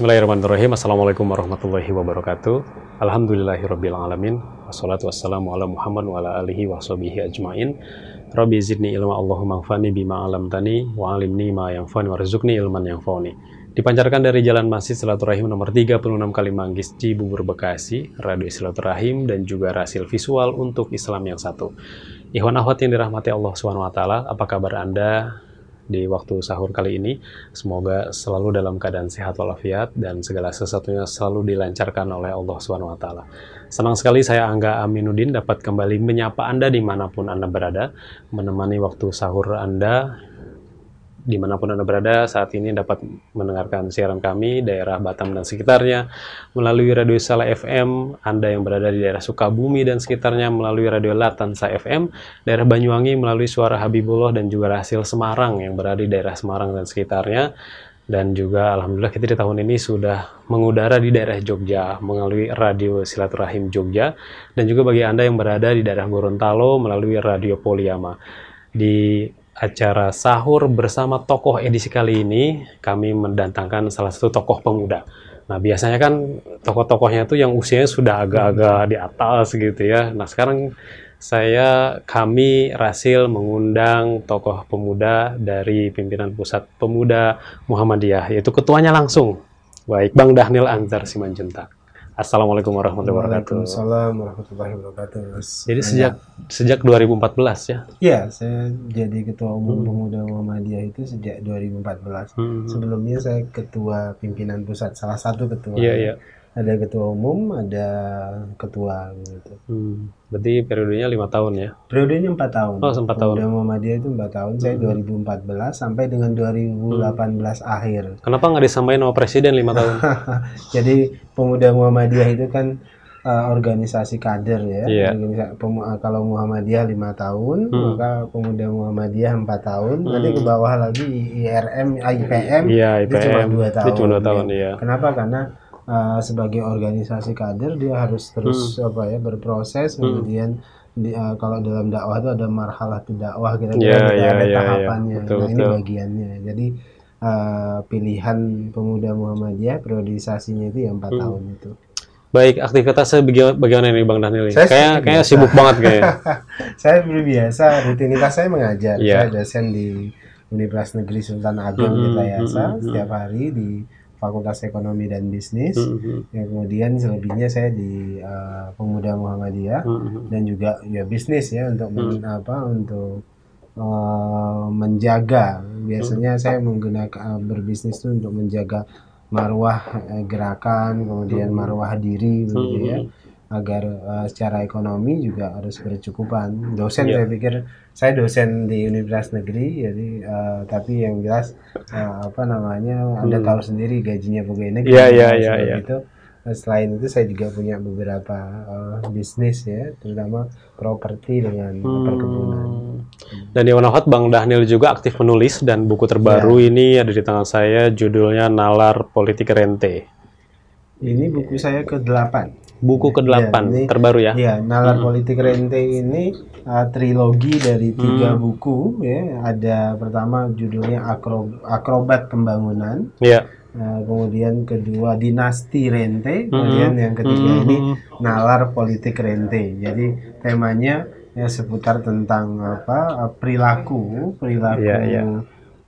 Bismillahirrahmanirrahim. Assalamualaikum warahmatullahi wabarakatuh. Alhamdulillahirabbil alamin. Wassalatu wassalamu ala Muhammad wa ala alihi wa sahbihi ajmain. Rabbi zidni ilma Allahumma anfani bima alamtani wa alimni ma yanfani warzuqni ilman yanfa'uni. Dipancarkan dari Jalan Masjid Silaturahim nomor 36 kali Manggis Cibubur Bekasi, Radio Silaturahim dan juga Rasil Visual untuk Islam yang satu. Ikhwan akhwat yang dirahmati Allah wa taala, apa kabar Anda di waktu sahur kali ini. Semoga selalu dalam keadaan sehat walafiat dan segala sesuatunya selalu dilancarkan oleh Allah SWT. Senang sekali saya Angga Aminuddin dapat kembali menyapa Anda di mana pun Anda berada, menemani waktu sahur Anda di mana pun Anda berada saat ini dapat mendengarkan siaran kami daerah Batam dan sekitarnya melalui Radio Sala FM, Anda yang berada di daerah Sukabumi dan sekitarnya melalui Radio Latansa FM, daerah Banyuwangi melalui Suara Habibullah dan juga Hasil Semarang yang berada di daerah Semarang dan sekitarnya. Dan juga alhamdulillah kita di tahun ini sudah mengudara di daerah Jogja melalui radio Silaturahim Jogja. Dan juga bagi Anda yang berada di daerah Gorontalo melalui radio Poliama. Di acara sahur bersama tokoh edisi kali ini kami mendatangkan salah satu tokoh pemuda. Nah biasanya kan tokoh-tokohnya itu yang usianya sudah agak-agak di atas gitu ya. Nah sekarang saya kami Rasil mengundang tokoh pemuda dari pimpinan pusat pemuda Muhammadiyah yaitu ketuanya langsung. Baik Bang Dahnil Anzar Simanjuntak. Assalamualaikum warahmatullahi wabarakatuh. Waalaikumsalam warahmatullahi wabarakatuh. Mas. Jadi sejak sejak 2014 ya? Iya, saya jadi ketua umum Hmm. pemuda Muhammadiyah itu sejak 2014. Hmm. Sebelumnya saya ketua pimpinan pusat, salah satu ketua. Iya iya. Ada ketua umum, ada ketua gitu. Hmm. Berarti periodenya lima tahun ya? Periodenya 4 tahun. Oh, empat tahun. Pemuda Muhammadiyah itu 4 tahun. Saya Hmm. 2014 sampai dengan 2018 akhir. Kenapa nggak disamain sama presiden lima tahun? Jadi pemuda Muhammadiyah itu kan uh, organisasi kader ya. Iya. Organisa- pemu- uh, kalau Muhammadiyah lima tahun, Hmm. maka pemuda Muhammadiyah empat tahun. Nanti ke bawah lagi IRM, IPM Iya, itu cuma IPM. dua Itu tahun. cuma dua ya. tahun, iya. Kenapa? Karena uh, sebagai organisasi kader dia harus terus apa ya berproses. Hmm. Kemudian di, uh, kalau dalam dakwah itu ada marhalah dakwah kira-kira gitu, iya, ada iya, iya. tahapannya. Betul, nah ini bagiannya. Jadi uh, pilihan pemuda Muhammadiyah periodisasinya itu yang empat Hmm. tahun itu. Baik, aktivitasnya baga- bagaimana nih Bang Daniel? Saya Kayak kayak sibuk banget kayaknya. saya seperti biasa rutinitas saya mengajar. Iya. Saya dosen di Universitas Negeri Sultan Ageng Hmm, Tirtayasa hmm, hmm. setiap hari di Fakultas Ekonomi dan Bisnis. Hmm, Ya, kemudian selebihnya saya di uh, Pemuda Muhammadiyah hmm, hmm. dan juga ya bisnis ya untuk men- apa untuk uh, menjaga. Biasanya saya menggunakan uh, berbisnis itu untuk menjaga marwah uh, gerakan, kemudian Hmm. marwah diri begitu ya Hmm. Agar uh, secara ekonomi juga harus bercukupan. Dosen Iya. saya pikir saya dosen di universitas negeri, jadi uh, tapi yang jelas uh, apa namanya Anda Hmm. tahu sendiri gajinya pegawai negeri. Dan iya, sebab iya. itu, selain itu saya juga punya beberapa uh, bisnis ya, terutama properti dengan perkebunan. Hmm. Dan di Wanahat Bang Daniel juga aktif menulis dan buku terbaru Iya. ini ada di tangan saya judulnya Nalar Politik Rente. Ini buku saya ke-8. Buku ke-8 Iya, ini- terbaru ya. Iya, Nalar Politik Rente ini uh, trilogi dari tiga Hmm. buku ya. Ada pertama judulnya Akro- Akrobat Pembangunan, Iya. uh, kemudian kedua Dinasti Rente, kemudian yang ketiga Hmm. ini Nalar Politik Rente. Jadi temanya ya seputar tentang apa uh, perilaku, perilaku Iya, iya.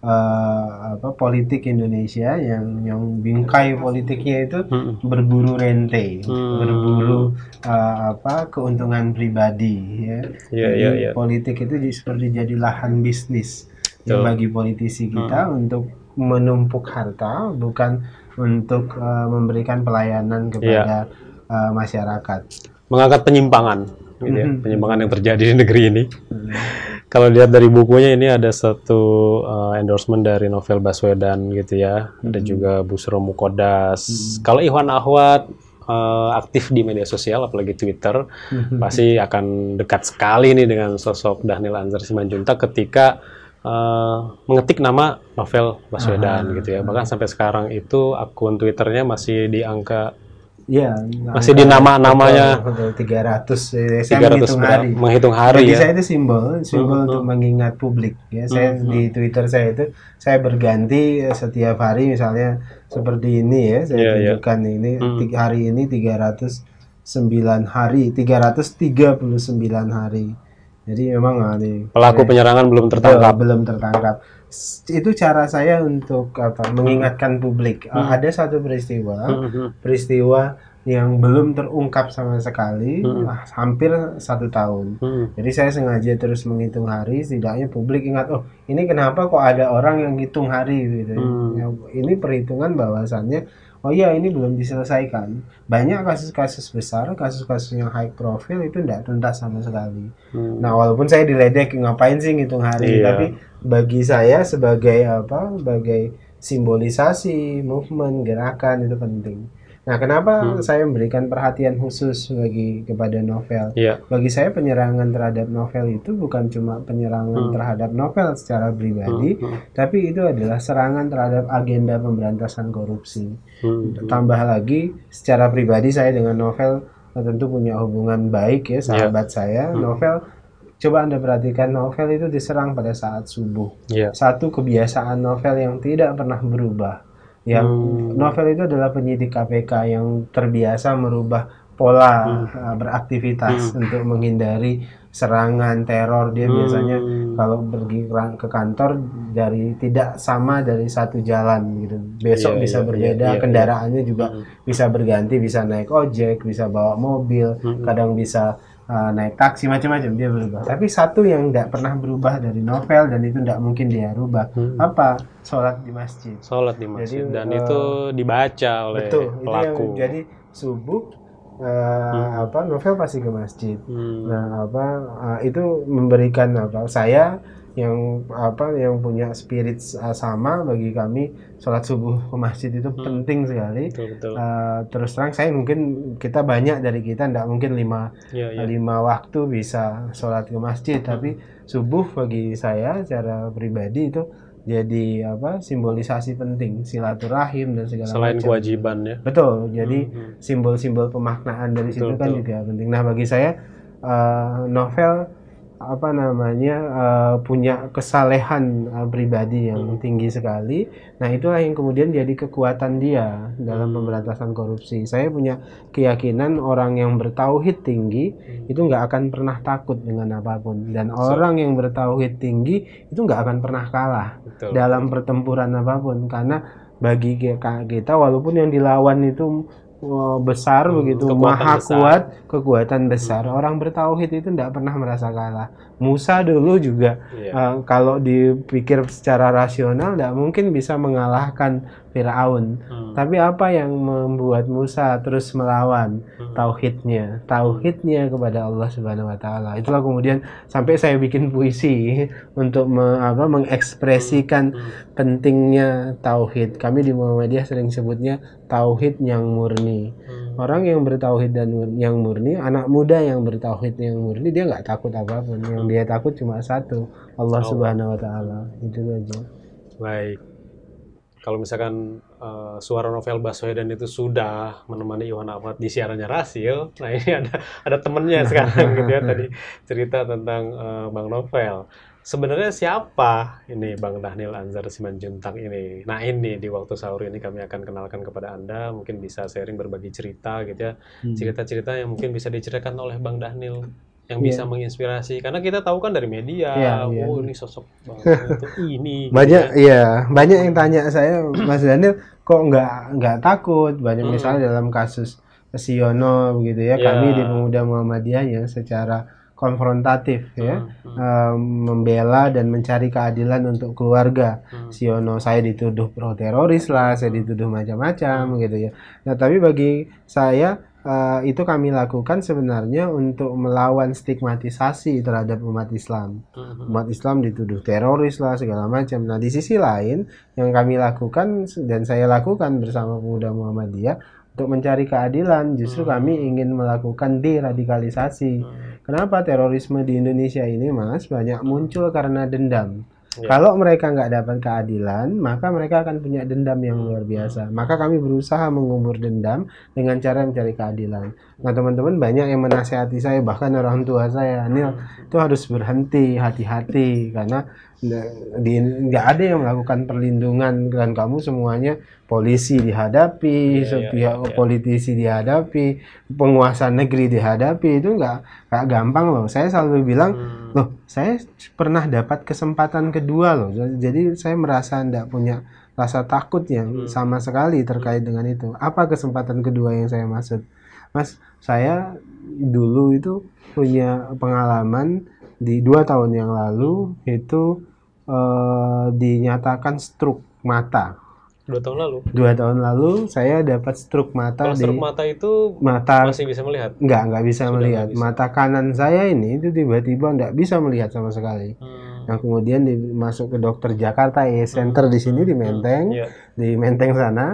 Uh, apa politik Indonesia yang yang bingkai politiknya itu Hmm. berburu rente, Hmm. berburu uh, apa keuntungan pribadi ya. Jadi iya, iya. politik itu di- seperti jadi lahan bisnis ya, Betul. bagi politisi kita untuk menumpuk harta bukan untuk uh, memberikan pelayanan Iya. kepada uh, masyarakat. Mengangkat penyimpangan, gitu ya, Mhm. penyimpangan yang terjadi di negeri ini. Kalau lihat dari bukunya ini ada satu uh, endorsement dari novel Baswedan gitu ya. Ada Hmm. juga Busro Mukodas. Kalau Ikhwan Ahwat uh, aktif di media sosial apalagi Twitter, pasti akan dekat sekali nih dengan sosok Daniel Anzar Simanjuntak ketika uh, mengetik nama novel Baswedan Ah. gitu ya. Bahkan sampai sekarang itu akun Twitternya masih di angka Iya, Masih di nama-namanya. 300 eh, saya 300 menghitung hari. menghitung hari Bagi ya. saya itu simbol, simbol Hmm, untuk mengingat publik. Ya, saya Hmm, di Twitter saya itu saya berganti setiap hari misalnya seperti ini ya, saya Iya, iya. tunjukkan ini Hmm. tiga hari ini 309 hari, 339 hari. Jadi memang nih Pelaku penyerangan belum tertangkap. belum tertangkap. Itu cara saya untuk apa? Mengingatkan publik. Hmm. Ah, Ada satu peristiwa, Mhm. peristiwa yang belum terungkap sama sekali, Hmm. ah, hampir satu tahun. Mhm. Jadi saya sengaja terus menghitung hari, setidaknya publik ingat, oh ini kenapa kok ada orang yang hitung hari gitu. Hmm. Ya, ini perhitungan bahwasannya, oh iya ini belum diselesaikan. Banyak kasus-kasus besar, kasus-kasus yang high profile itu tidak tuntas sama sekali. Mhm. Nah walaupun saya diledek ngapain sih ngitung hari, Iya. tapi bagi saya sebagai apa, sebagai simbolisasi, movement, gerakan itu penting. Nah kenapa Hmm. saya memberikan perhatian khusus bagi kepada novel? Iya. Bagi saya penyerangan terhadap novel itu bukan cuma penyerangan Hmm. terhadap novel secara pribadi, Mhm. tapi itu adalah serangan terhadap agenda pemberantasan korupsi. Mhm. Tambah lagi, secara pribadi saya dengan novel tentu punya hubungan baik ya, sahabat saya. Hmm. Novel, coba Anda perhatikan novel itu diserang pada saat subuh. Iya. Satu kebiasaan novel yang tidak pernah berubah. Yang Hmm. novel itu adalah penyidik KPK yang terbiasa merubah pola uh, beraktivitas untuk menghindari serangan teror. Dia Hmm. biasanya kalau pergi ke- kantor dari tidak sama dari satu jalan gitu. Besok Iya, bisa iya, berbeda, iya, iya, kendaraannya juga Mhm. bisa berganti, bisa naik ojek, bisa bawa mobil, Mhm. kadang bisa uh, naik taksi macam-macam dia berubah. Tapi satu yang tidak pernah berubah dari novel dan itu tidak mungkin dia rubah Hmm. apa? Sholat di masjid. Sholat di masjid Jadi, dan eh, itu dibaca oleh Betul, itu yang pelaku. jadi subuh uh, apa novel pasti ke masjid. Hmm. Nah, apa uh, itu memberikan apa saya yang apa yang punya spirit uh, sama bagi kami sholat subuh ke masjid itu penting sekali. Betul betul. Uh, terus terang saya mungkin kita banyak dari kita tidak mungkin lima Iya iya. lima waktu bisa sholat ke masjid tapi subuh bagi saya secara pribadi itu jadi apa simbolisasi penting silaturahim dan segala Selain macam kewajiban ya. betul jadi Hmm. simbol-simbol pemaknaan dari situ Betul, kan betul. juga penting nah bagi saya eh, novel apa namanya eh, punya kesalehan eh, pribadi yang Hmm. tinggi sekali. Nah itulah yang kemudian jadi kekuatan dia dalam Hmm. pemberantasan korupsi. Saya punya keyakinan orang yang bertauhid tinggi Hmm. itu nggak akan pernah takut dengan apa pun dan orang yang bertauhid tinggi itu nggak akan pernah kalah Betul. dalam pertempuran apa pun karena bagi kita walaupun yang dilawan itu uh, besar Hmm, begitu kekuatan maha besar. kuat kekuatan besar orang bertauhid itu tidak pernah merasa kalah Musa dulu juga Iya. uh, kalau dipikir secara rasional tidak mungkin bisa mengalahkan Firaun Hmm. tapi apa yang membuat Musa terus melawan Hmm. tauhidnya tauhidnya kepada Allah Subhanahu wa taala itulah kemudian sampai saya bikin puisi untuk me- apa mengekspresikan Hmm. pentingnya tauhid kami di Muhammadiyah sering sebutnya tauhid yang murni Hmm. orang yang bertauhid dan mur- yang murni anak muda yang bertauhid yang murni dia nggak takut apa pun yang dia takut cuma satu Allah Allah. Subhanahu wa taala itu aja Baik. Kalau misalkan eh, suara novel Baswedan itu sudah menemani Iwan Ahmad di siarannya Rasil, nah ini ada ada temennya sekarang gitu ya tadi cerita tentang eh, Bang Novel. Sebenarnya siapa ini Bang Dahnil Anzar Simanjuntak ini? Nah ini di waktu sahur ini kami akan kenalkan kepada Anda, mungkin bisa sharing berbagi cerita gitu ya, Hmm. cerita-cerita yang mungkin bisa diceritakan oleh Bang Dahnil yang Iya. bisa menginspirasi karena kita tahu kan dari media, Iya, iya. oh ini sosok ini gitu banyak ya. iya banyak yang tanya saya Mas Daniel kok nggak nggak takut banyak Hmm. misalnya dalam kasus Siono begitu ya Ya. kami di pemuda Muhammadiyah yang secara konfrontatif ya Hmm, hmm, em, membela dan mencari keadilan untuk keluarga hmm. Siono saya dituduh pro teroris lah saya dituduh macam-macam gitu ya nah tapi bagi saya eh, itu kami lakukan sebenarnya untuk melawan stigmatisasi terhadap umat Islam Hmm, umat Islam dituduh teroris lah segala macam. Nah di sisi lain yang kami lakukan dan saya lakukan bersama pemuda Muhammadiyah untuk mencari keadilan justru Hmm. kami ingin melakukan deradikalisasi. hmm. Kenapa terorisme di Indonesia ini mas banyak muncul karena dendam. Ya. Kalau mereka nggak dapat keadilan, maka mereka akan punya dendam yang luar biasa. Maka kami berusaha mengubur dendam dengan cara mencari keadilan. Nah teman-teman banyak yang menasehati saya, bahkan orang tua saya, Nil itu harus berhenti, hati-hati karena nggak ada yang melakukan perlindungan dan kamu semuanya polisi dihadapi, Iya, sepihak iya, iya. politisi dihadapi, penguasa negeri dihadapi itu nggak nggak gampang loh. Saya selalu bilang Hmm. Loh, saya pernah dapat kesempatan kedua loh. Jadi saya merasa tidak punya rasa takut yang sama sekali terkait dengan itu. Apa kesempatan kedua yang saya maksud? Mas, saya dulu itu punya pengalaman di dua tahun yang lalu itu eh, dinyatakan stroke mata. Dua tahun lalu. Dua tahun lalu saya dapat stroke mata Kalau di stroke mata itu mata masih bisa melihat. Enggak, enggak bisa Sudah melihat. nggak bisa. Mata kanan saya ini itu tiba-tiba enggak bisa melihat sama sekali. Hmm. Nah, kemudian dimasuk ke dokter Jakarta E Center di sini di Menteng, Iya. di Menteng sana.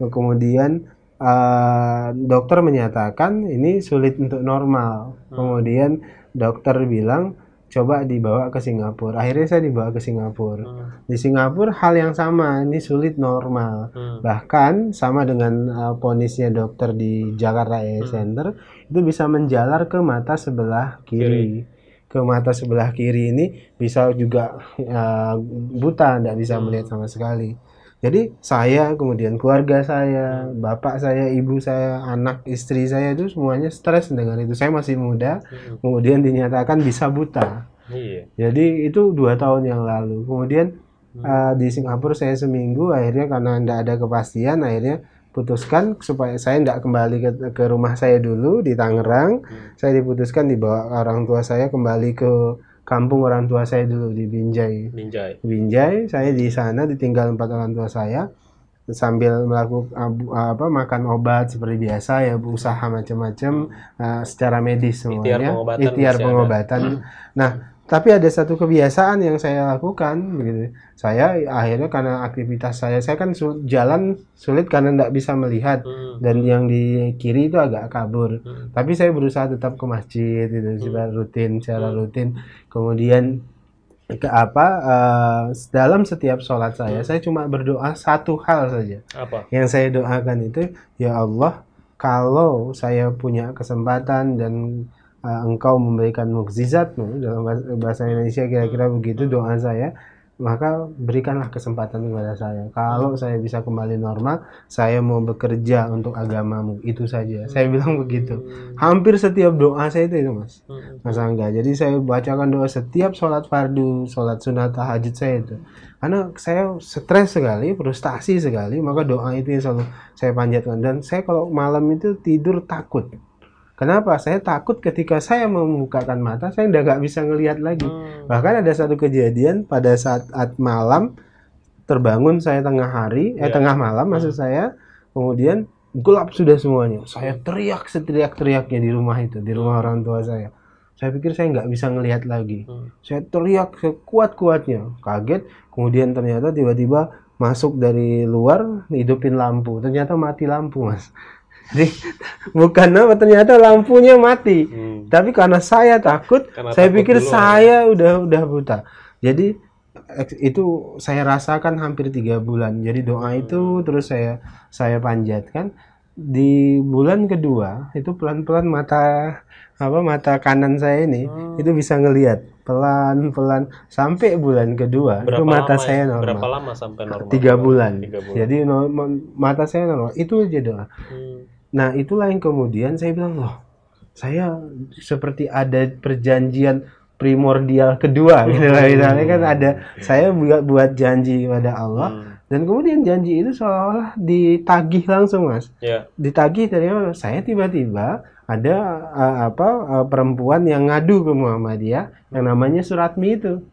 Kemudian eh, dokter menyatakan ini sulit untuk normal. Kemudian dokter bilang coba dibawa ke Singapura. Akhirnya saya dibawa ke Singapura. Hmm. Di Singapura hal yang sama, ini sulit normal. Hmm. Bahkan sama dengan uh, ponisnya dokter di Jakarta Eye Hmm. Center itu bisa menjalar ke mata sebelah kiri. Ke mata sebelah kiri ini bisa juga uh, buta, tidak bisa Hmm. melihat sama sekali. Jadi saya, kemudian keluarga saya, Hmm. bapak saya, ibu saya, anak, istri saya itu semuanya stres dengan itu. Saya masih muda, Hmm. kemudian dinyatakan bisa buta. Iya. Jadi itu dua tahun yang lalu. Kemudian Hmm. uh, di Singapura saya seminggu, akhirnya karena tidak ada kepastian, akhirnya putuskan supaya saya tidak kembali ke, ke rumah saya dulu di Tangerang. Hmm. Saya diputuskan dibawa orang tua saya kembali ke kampung orang tua saya dulu di Binjai. Ninjai. Binjai, saya di sana ditinggal empat orang tua saya sambil melakukan apa makan obat seperti biasa ya usaha macam-macam uh, secara medis Ikhtiar semuanya pengobatan ikhtiar masih ada. pengobatan nah tapi ada satu kebiasaan yang saya lakukan begitu. Saya akhirnya karena aktivitas saya saya kan sul- jalan sulit karena tidak bisa melihat. Hmm. dan yang di kiri itu agak kabur. Hmm. tapi saya berusaha tetap ke masjid itu secara rutin secara rutin. Kemudian ke apa eh, dalam setiap sholat saya saya cuma berdoa satu hal saja. Apa? yang saya doakan itu ya Allah kalau saya punya kesempatan dan eh, engkau memberikan mukjizatmu dalam bahasa- Indonesia kira-kira begitu doa saya maka berikanlah kesempatan kepada saya kalau saya bisa kembali normal saya mau bekerja untuk agamamu itu saja saya bilang begitu hampir setiap doa saya itu itu mas Hmm. Mas Angga. Jadi saya bacakan doa setiap sholat fardu, sholat sunat tahajud saya itu. Karena saya stres sekali, frustasi sekali, maka doa itu yang selalu saya panjatkan. Dan saya kalau malam itu tidur takut. Kenapa? Saya takut ketika saya membukakan mata, saya udah nggak bisa ngelihat lagi. Hmm. Bahkan ada satu kejadian pada saat, malam terbangun saya tengah hari, eh Ya. tengah malam maksud saya, kemudian gelap sudah semuanya. Saya teriak seteriak-teriaknya di rumah itu, di rumah orang tua saya. Saya pikir saya nggak bisa ngelihat lagi. Hmm. Saya teriak sekuat-kuatnya, kaget. Kemudian ternyata tiba-tiba masuk dari luar, hidupin lampu. Ternyata mati lampu, mas. Jadi bukan apa, ternyata lampunya mati. Hmm. Tapi karena saya takut, Karena saya takut pikir duluan. saya udah udah buta. Jadi itu saya rasakan hampir tiga bulan. Jadi doa itu terus saya saya panjatkan. Di bulan kedua itu pelan-pelan mata apa mata kanan saya ini Hmm. itu bisa ngelihat pelan-pelan sampai bulan kedua Berapa itu mata lama ya? saya normal. Berapa lama sampai normal? Tiga bulan. Tiga bulan. Jadi no- mata saya normal. Itu aja doa. Hmm. Nah, itulah yang kemudian saya bilang, loh, saya seperti ada perjanjian primordial kedua gitu lah. Misalnya kan ada saya buat buat janji pada Allah Hmm. dan kemudian janji itu seolah-olah ditagih langsung, Mas. Ya. Ditagih dari? Saya tiba-tiba ada uh, apa uh, perempuan yang ngadu ke Muhammadiyah yang namanya Suratmi itu.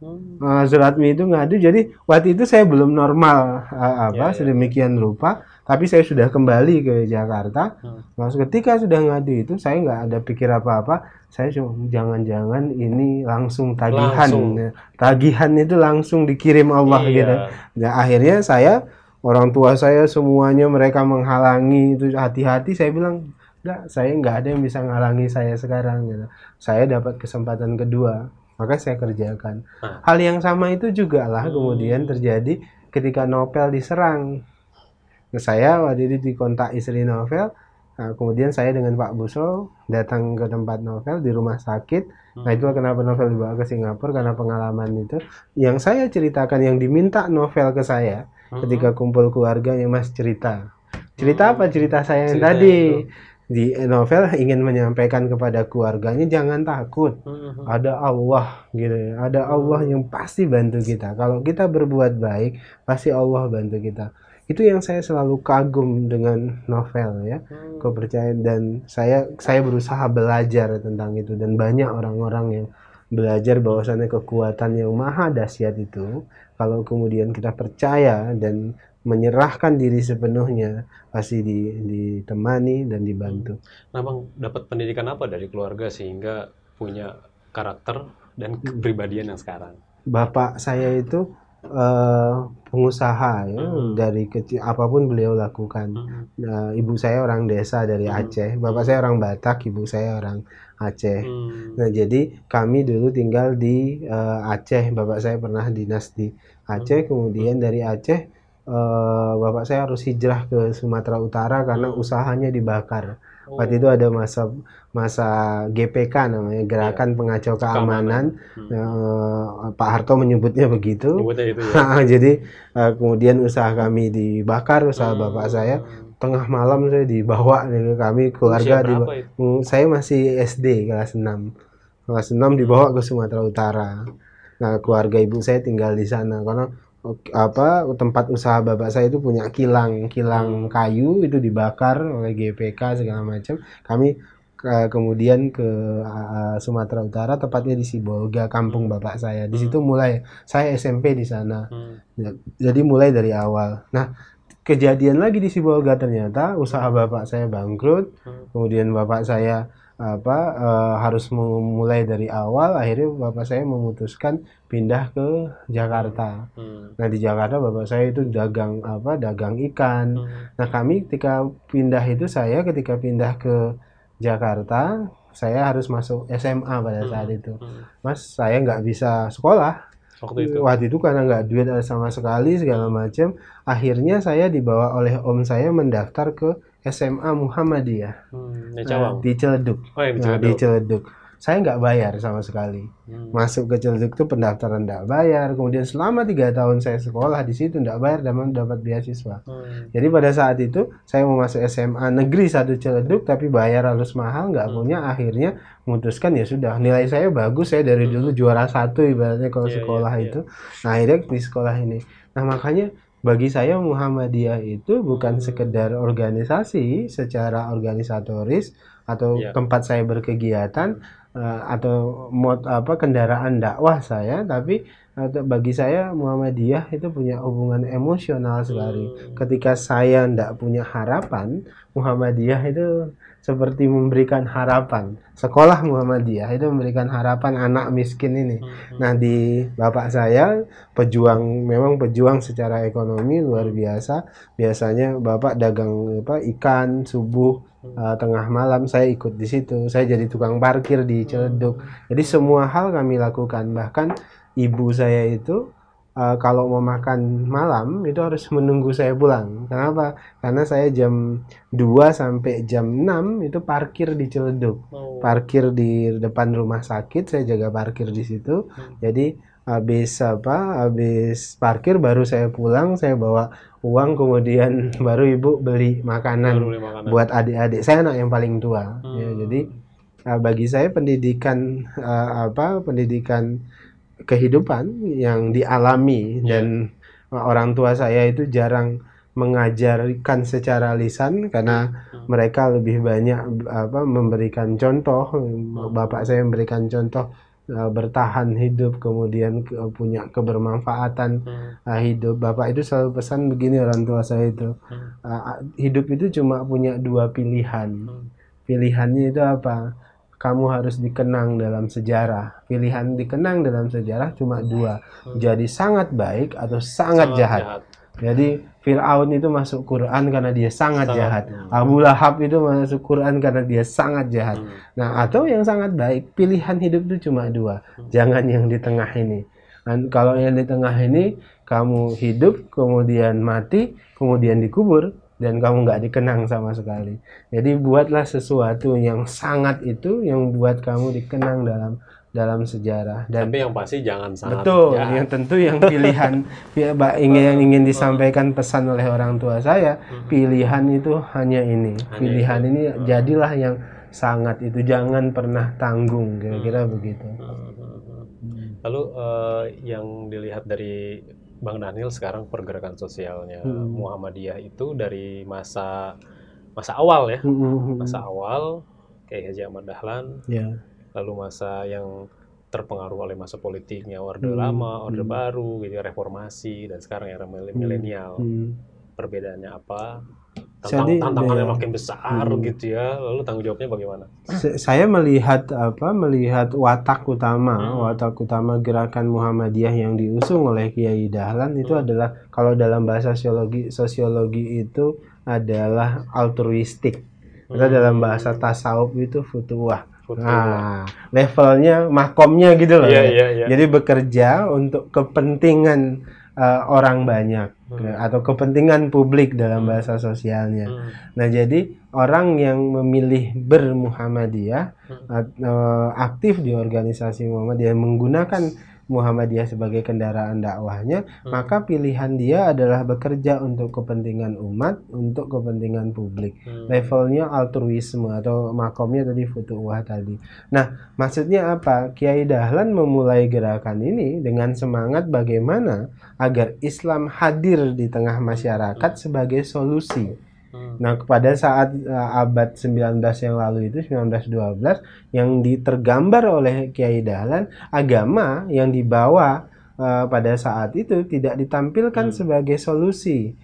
Hmm. Uh, Suratmi itu ngadu jadi waktu itu saya belum normal uh, apa Ya, ya. sedemikian rupa tapi saya sudah kembali ke Jakarta Hmm. Ketika sudah ngadu itu saya nggak ada pikir apa-apa saya cuma jangan-jangan ini langsung tagihan Langsung. Ya, tagihan itu langsung dikirim Allah Iya. gitu nah akhirnya saya orang tua saya semuanya mereka menghalangi itu hati-hati saya bilang enggak saya nggak ada yang bisa menghalangi saya sekarang gitu saya dapat kesempatan kedua maka saya kerjakan. Ah. Hal yang sama itu juga lah Hmm. kemudian terjadi ketika novel diserang. Nah, saya waktu itu dikontak istri novel, nah, kemudian saya dengan Pak Buso datang ke tempat novel di rumah sakit. Nah itu kenapa novel dibawa ke Singapura karena pengalaman itu. Yang saya ceritakan yang diminta novel ke saya Hmm. ketika kumpul keluarga ya Mas cerita. Cerita apa? Cerita saya yang Cerita tadi. itu. Di novel ingin menyampaikan kepada keluarganya jangan takut Hmm. ada Allah gitu ya. Ada Allah yang pasti bantu kita. Kalau kita berbuat baik, pasti Allah bantu kita. Itu yang saya selalu kagum dengan novel ya. Hmm. Kepercayaan dan saya saya berusaha belajar tentang itu dan banyak orang-orang yang belajar bahwasannya kekuatan yang maha dahsyat itu kalau kemudian kita percaya dan menyerahkan diri sepenuhnya pasti di- ditemani dan dibantu. Nah, Bang, dapat pendidikan apa dari keluarga sehingga punya karakter dan kepribadian yang sekarang? bapak saya itu eh, pengusaha ya Hmm. dari kecil apa pun beliau lakukan. Hmm. Nah, ibu saya orang desa dari Hmm. Aceh, bapak saya orang Batak, ibu saya orang Aceh. Hmm. Nah, jadi kami dulu tinggal di eh, Aceh. Bapak saya pernah dinas di Aceh, kemudian dari Aceh eh, bapak saya harus hijrah ke Sumatera Utara karena Hmm. usahanya dibakar. Oh. Waktu itu ada masa masa GPK namanya Gerakan Pengacau Keamanan. Hmm. Eh, Pak Harto menyebutnya begitu. Itu ya. Jadi eh, kemudian usaha kami dibakar, usaha Hmm. bapak saya tengah malam saya dibawa kami keluarga di? Hmm, saya masih SD kelas 6. Kelas 6 dibawa ke Sumatera Utara. Nah, keluarga ibu saya tinggal di sana karena apa tempat usaha bapak saya itu punya kilang, kilang kayu itu dibakar oleh GPK segala macam. Kami ke- kemudian ke uh, Sumatera Utara tepatnya di Sibolga, kampung bapak saya. Di situ mulai saya SMP di sana. Hmm. Ya, Jadi mulai dari awal. Nah, kejadian lagi di Sibolga ternyata usaha bapak saya bangkrut, Hmm. kemudian bapak saya apa eh, harus memulai dari awal. Akhirnya bapak saya memutuskan pindah ke Jakarta. Hmm. Nah, di Jakarta bapak saya itu dagang apa? Dagang ikan. Hmm. Nah, kami ketika pindah itu saya ketika pindah ke Jakarta, saya harus masuk SMA pada saat itu. Hmm. Mas, saya nggak bisa sekolah Waktu itu. waktu itu karena nggak duit sama sekali segala macam akhirnya saya dibawa oleh om saya mendaftar ke SMA Muhammadiyah Hmm. Ya, Nah, Cawang. di Ciledug Oh, di Nah, di Ciledug. Saya nggak bayar sama sekali Hmm. masuk ke Ciledug itu pendaftaran nggak bayar kemudian selama tiga tahun saya sekolah di situ nggak bayar dan dapat beasiswa Hmm. jadi pada saat itu saya mau masuk SMA negeri satu Ciledug tapi bayar harus mahal nggak Hmm. punya akhirnya memutuskan ya sudah nilai saya bagus saya dari dulu juara satu ibaratnya kalau Iya, sekolah iya. itu nah akhirnya di sekolah ini nah makanya bagi saya Muhammadiyah itu bukan Hmm. sekedar organisasi secara organisatoris atau Iya. tempat saya berkegiatan eh, atau mod apa kendaraan dakwah saya tapi atau bagi saya Muhammadiyah itu punya hubungan emosional sekali Hmm. ketika saya tidak punya harapan, Muhammadiyah itu seperti memberikan harapan. Sekolah Muhammadiyah itu memberikan harapan anak miskin ini. Hmm. Nah, di bapak saya pejuang memang pejuang secara ekonomi luar biasa. Biasanya bapak dagang apa ikan subuh eh, tengah malam saya ikut di situ. Saya jadi tukang parkir di Ciledug. Jadi semua hal kami lakukan. Bahkan ibu saya itu eh, kalau mau makan malam itu harus menunggu saya pulang. Kenapa? Karena saya jam 2 sampai jam 6 itu parkir di Ciledug Oh. parkir di depan rumah sakit saya jaga parkir di situ Hmm. jadi habis apa habis parkir baru saya pulang saya bawa uang kemudian baru ibu beli makanan Baru beli makanan. buat adik-adik saya anak yang paling tua ya, Hmm. jadi uh, bagi saya pendidikan uh, apa pendidikan kehidupan yang dialami Ya. dan orang tua saya itu jarang mengajarkan secara lisan karena Hmm. mereka lebih banyak apa memberikan contoh bapak saya memberikan contoh uh, bertahan hidup kemudian ke- punya kebermanfaatan Hmm. uh, hidup bapak itu selalu pesan begini orang tua saya itu Hmm. uh, hidup itu cuma punya dua pilihan Hmm. pilihannya itu apa kamu harus dikenang dalam sejarah pilihan dikenang dalam sejarah cuma dua jadi sangat baik atau sangat, jahat. jadi Fir'aun itu masuk Quran karena dia sangat, Sangat, jahat. hmm. Abu Lahab itu masuk Quran karena dia sangat jahat. Hmm. Nah, atau yang sangat baik, pilihan hidup itu cuma dua. Jangan yang di tengah ini. Dan kalau yang di tengah ini, kamu hidup, kemudian mati, kemudian dikubur, dan kamu nggak dikenang sama sekali. Jadi buatlah sesuatu yang sangat itu, yang buat kamu dikenang dalam dalam sejarah. Dan Tapi yang pasti jangan sangat Betul, jahat. yang tentu yang pilihan ya, ingin yang ingin disampaikan pesan oleh orang tua saya, pilihan itu hanya ini. Pilihan ini jadilah yang sangat itu jangan pernah tanggung kira-kira begitu. Lalu eh, yang dilihat dari Bang Daniel sekarang pergerakan sosialnya Hmm. Muhammadiyah itu dari masa masa awal ya, Hmm, masa awal kayak Haji Ahmad Dahlan, Ya. lalu masa yang terpengaruh oleh masa politiknya Orde Hmm, Lama, Orde hmm. Baru, gitu ya, reformasi dan sekarang era mil- milenial. Hmm. Perbedaannya apa? Jadi, Tantang, tantangannya ya. makin besar Hmm. gitu ya. Lalu tanggung jawabnya bagaimana? Saya melihat apa? Melihat watak utama, Hmm. watak utama gerakan Muhammadiyah yang diusung oleh Kiai Dahlan itu Hmm. adalah kalau dalam bahasa sosiologi sosiologi itu adalah altruistik. Atau Hmm. dalam bahasa tasawuf itu. Futuwah. Nah, levelnya makomnya gitu loh. Iya, iya, iya. Jadi bekerja untuk kepentingan eh, orang banyak Hmm. atau kepentingan publik dalam bahasa sosialnya. Hmm. Nah, jadi orang yang memilih bermuhammadiyah Hmm. eh, aktif di organisasi Muhammadiyah menggunakan Muhammadiyah sebagai kendaraan dakwahnya, Hmm. maka pilihan dia adalah bekerja untuk kepentingan umat, untuk kepentingan publik. Hmm. Levelnya altruisme atau makomnya tadi futuwah tadi. Nah, maksudnya apa? Kiai Dahlan memulai gerakan ini dengan semangat bagaimana agar Islam hadir di tengah masyarakat sebagai solusi. Hmm. Nah, pada saat uh, abad 19 yang lalu itu 1912 yang ditergambar oleh Kiai Dahlan agama yang dibawa uh, pada saat itu tidak ditampilkan Hmm. sebagai solusi,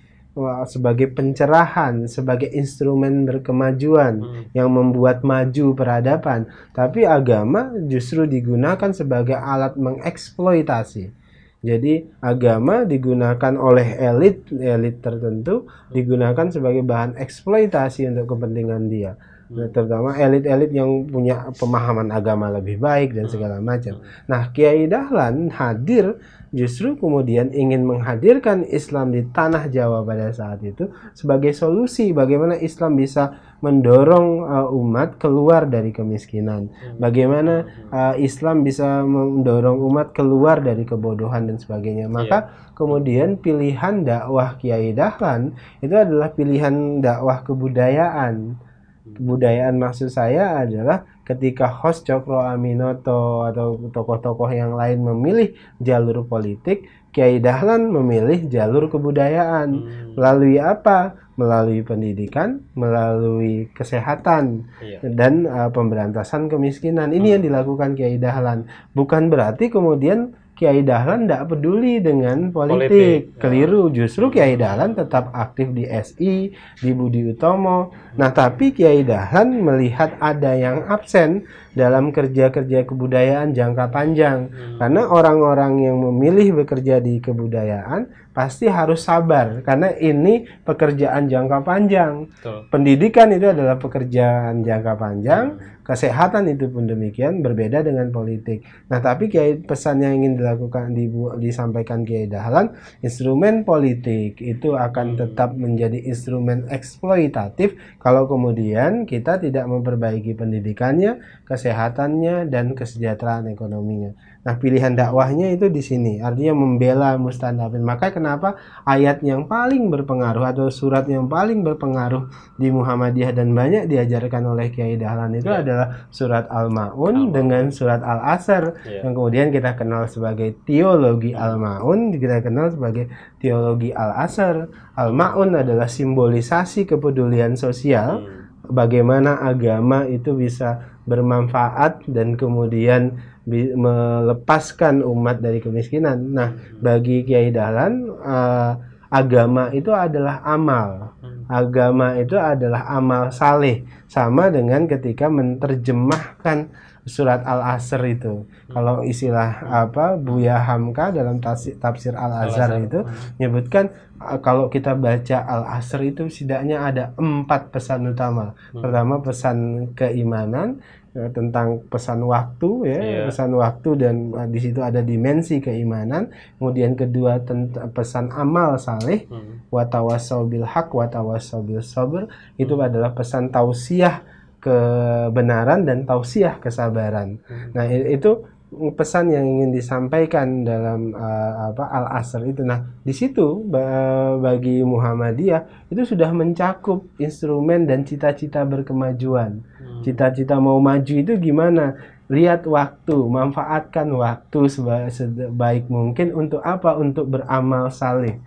sebagai pencerahan, sebagai instrumen berkemajuan Hmm. yang membuat maju peradaban, tapi agama justru digunakan sebagai alat mengeksploitasi. Jadi agama digunakan oleh elit elit tertentu digunakan sebagai bahan eksploitasi untuk kepentingan dia. Nah, terutama elit-elit yang punya pemahaman agama lebih baik dan segala macam. Nah, Kiai Dahlan hadir justru kemudian ingin menghadirkan Islam di tanah Jawa pada saat itu sebagai solusi bagaimana Islam bisa mendorong uh, umat keluar dari kemiskinan. Bagaimana uh, Islam bisa mendorong umat keluar dari kebodohan dan sebagainya. Maka kemudian pilihan dakwah Kiai Dahlan itu adalah pilihan dakwah kebudayaan. Kebudayaan maksud saya adalah ketika host Cokro Aminoto atau tokoh-tokoh yang lain memilih jalur politik, Kiai Dahlan memilih jalur kebudayaan. Hmm. Melalui apa? Melalui pendidikan, melalui kesehatan, Iya. dan uh, pemberantasan kemiskinan. Ini yang dilakukan Kiai Dahlan. Bukan berarti kemudian Kiai Dahlan tidak peduli dengan politik. Politik. Keliru. Justru Kiai Dahlan tetap aktif di SI, di Budi Utomo. Nah, tapi Kiai Dahlan melihat ada yang absen dalam kerja-kerja kebudayaan jangka panjang. Hmm. Karena orang-orang yang memilih bekerja di kebudayaan pasti harus sabar karena ini pekerjaan jangka panjang. Betul. Pendidikan itu adalah pekerjaan jangka panjang, kesehatan itu pun demikian berbeda dengan politik. Nah, tapi Kiai pesan yang ingin dilakukan dibu- disampaikan Kiai Dahlan, instrumen politik itu akan tetap menjadi instrumen eksploitatif kalau kemudian kita tidak memperbaiki pendidikannya, kesehatannya dan kesejahteraan ekonominya. Nah, pilihan dakwahnya itu di sini, artinya membela mustadafin. Maka kenapa ayat yang paling berpengaruh atau surat yang paling berpengaruh di Muhammadiyah dan banyak diajarkan oleh Kiai Dahlan itu Ya. adalah surat Al-Maun Al-Maun. dengan surat Al-Asr Iya. yang kemudian kita kenal sebagai teologi Al-Maun, kita kenal sebagai teologi Al-Asr. Al-Maun adalah simbolisasi kepedulian sosial Hmm. Bagaimana agama itu bisa bermanfaat dan kemudian melepaskan umat dari kemiskinan. Nah, bagi Kiai Dahlan eh, agama itu adalah amal. Hmm. Agama itu adalah amal saleh, sama dengan ketika menerjemahkan surat Al-Asr itu. Kalau istilah apa Buya Hamka dalam tafsir, tafsir Al-Azhar itu menyebutkan uh, kalau kita baca Al-Asr itu setidaknya ada empat pesan utama. Pertama pesan keimanan, eh, tentang pesan waktu ya Iya. pesan waktu dan uh, di situ ada dimensi keimanan kemudian kedua tentang pesan amal saleh Hmm. watawasau bil haq watawasau bil sabr itu adalah pesan tausiah kebenaran dan tausiah kesabaran. Hmm. Nah, itu pesan yang ingin disampaikan dalam uh, apa Al-Asr itu. Nah, di situ ba- bagi Muhammadiyah itu sudah mencakup instrumen dan cita-cita berkemajuan. Hmm. Cita-cita mau maju itu gimana? Lihat waktu, manfaatkan waktu seba- sebaik mungkin untuk apa? Untuk beramal saleh.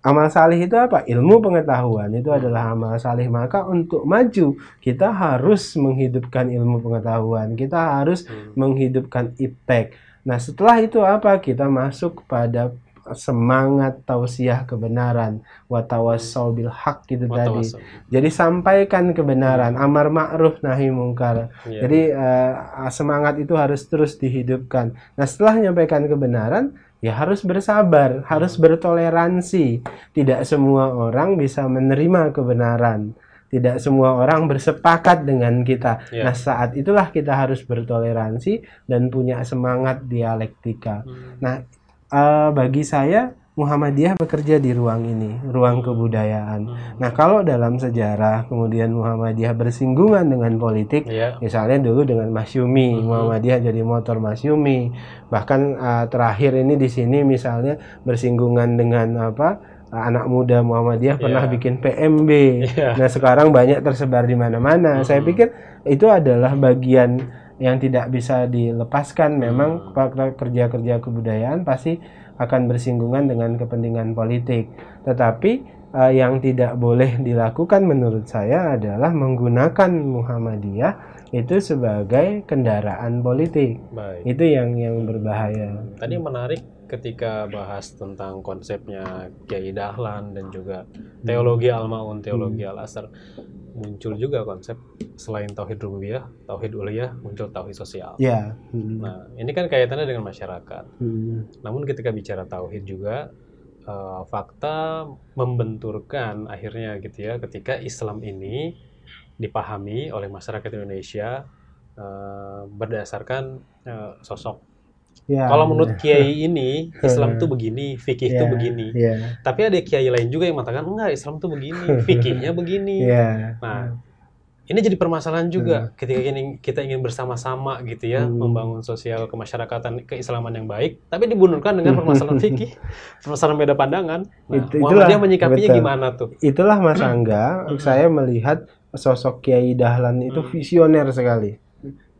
Amal saleh itu apa? Ilmu pengetahuan itu adalah amal saleh. Maka untuk maju kita harus menghidupkan ilmu pengetahuan. Kita harus Hmm. menghidupkan iptek. Nah, setelah itu apa? Kita masuk pada semangat tausiah kebenaran watawasau bil haq itu tadi. Jadi sampaikan kebenaran, amar ma'ruf nahi mungkar. Iya. Jadi eh, semangat itu harus terus dihidupkan. Nah, setelah menyampaikan kebenaran, ya harus bersabar, harus bertoleransi. Tidak semua orang bisa menerima kebenaran. Tidak semua orang bersepakat dengan kita. Iya. Nah, saat itulah kita harus bertoleransi dan punya semangat dialektika. Hmm. Nah, eh, bagi saya Muhammadiyah bekerja di ruang ini, ruang kebudayaan. Hmm. Nah, kalau dalam sejarah kemudian Muhammadiyah bersinggungan dengan politik, Iya. misalnya dulu dengan Masyumi, Mhm. Muhammadiyah jadi motor Masyumi. Bahkan eh, terakhir ini di sini misalnya bersinggungan dengan apa? anak muda Muhammadiyah pernah Iya. bikin PMB. Iya. Nah, sekarang banyak tersebar di mana-mana. Saya Mhm. pikir itu adalah bagian yang tidak bisa dilepaskan. Memang Hmm. kerja-kerja kebudayaan pasti akan bersinggungan dengan kepentingan politik. Tetapi eh, yang tidak boleh dilakukan menurut saya adalah menggunakan Muhammadiyah itu sebagai kendaraan politik. Baik. Itu yang yang berbahaya. Tadi menarik ketika bahas tentang konsepnya Kiai Dahlan dan juga teologi Al-Maun, teologi Al-Asr. Muncul juga konsep selain tauhid rububiyah, tauhid uliyah, muncul tauhid sosial. Ya. Hmm. Nah, ini kan kaitannya dengan masyarakat. Hmm. Namun ketika bicara tauhid juga eh, fakta membenturkan akhirnya gitu ya ketika Islam ini dipahami oleh masyarakat Indonesia eh, berdasarkan eh, sosok. Ya. Kalau menurut kiai ini Islam tuh begini, fikih tuh Ya, begini. Ya. Tapi ada kiai lain juga yang mengatakan enggak Islam tuh begini, fikihnya begini. Ya. Nah, ini jadi permasalahan juga ketika ini kita ingin bersama-sama gitu ya Hmm. membangun sosial kemasyarakatan keislaman yang baik, tapi dibunurkan dengan permasalahan fikih, permasalahan beda pandangan. Nah, Itu- Muhammadiyah itulah, menyikapinya betul. gimana tuh? Itulah Mas Angga, saya melihat sosok Kiai Dahlan itu Hmm. visioner sekali.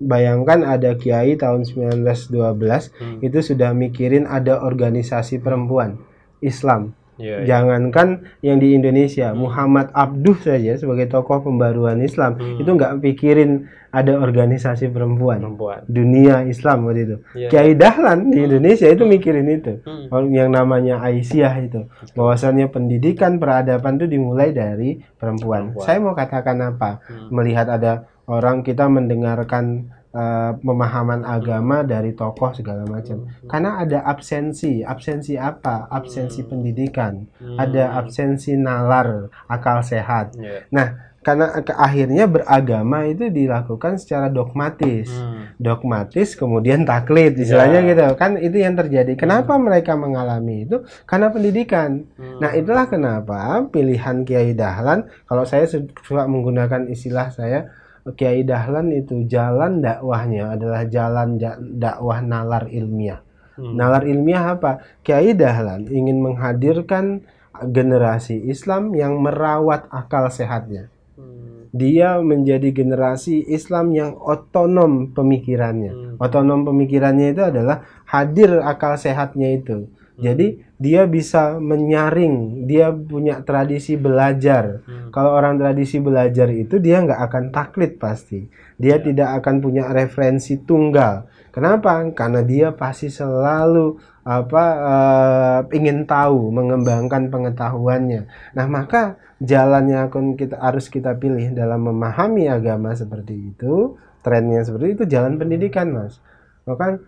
Bayangkan ada Kiai tahun 1912 Hmm. itu sudah mikirin ada organisasi perempuan Islam. Iya, iya. Jangankan yang di Indonesia, Muhammad Abduh saja sebagai tokoh pembaruan Islam Hmm. itu nggak pikirin ada organisasi perempuan. perempuan. Dunia Islam waktu itu. Iya. Kiai Dahlan di Indonesia itu mikirin itu. Hmm. Yang namanya Aisyah itu bahwasannya pendidikan peradaban itu dimulai dari perempuan. Perempuan. Saya mau katakan apa? Hmm. Melihat ada orang kita mendengarkan eh, pemahaman agama dari tokoh segala macam. Karena ada absensi, absensi apa? Absensi pendidikan, Hmm. ada absensi nalar, akal sehat. Iya. Nah, karena ke- akhirnya beragama itu dilakukan secara dogmatis Hmm. dogmatis kemudian taklid istilahnya Ya. gitu kan itu yang terjadi kenapa mereka mengalami itu karena pendidikan Hmm. nah itulah kenapa pilihan Kiai Dahlan kalau saya su- suka menggunakan istilah saya Kiai Dahlan itu jalan dakwahnya adalah jalan ja- dakwah nalar ilmiah Hmm. nalar ilmiah apa Kiai Dahlan ingin menghadirkan generasi Islam yang merawat akal sehatnya Hmm. dia menjadi generasi Islam yang otonom pemikirannya. Hmm. Otonom pemikirannya itu adalah hadir akal sehatnya itu. Jadi dia bisa menyaring, dia punya tradisi belajar. Hmm. Kalau orang tradisi belajar itu dia nggak akan taklid pasti. Dia Ya. tidak akan punya referensi tunggal. Kenapa? Karena dia pasti selalu apa eh, ingin tahu, mengembangkan pengetahuannya. Nah maka jalan yang akan kita harus kita pilih dalam memahami agama seperti itu trennya seperti itu jalan pendidikan mas maka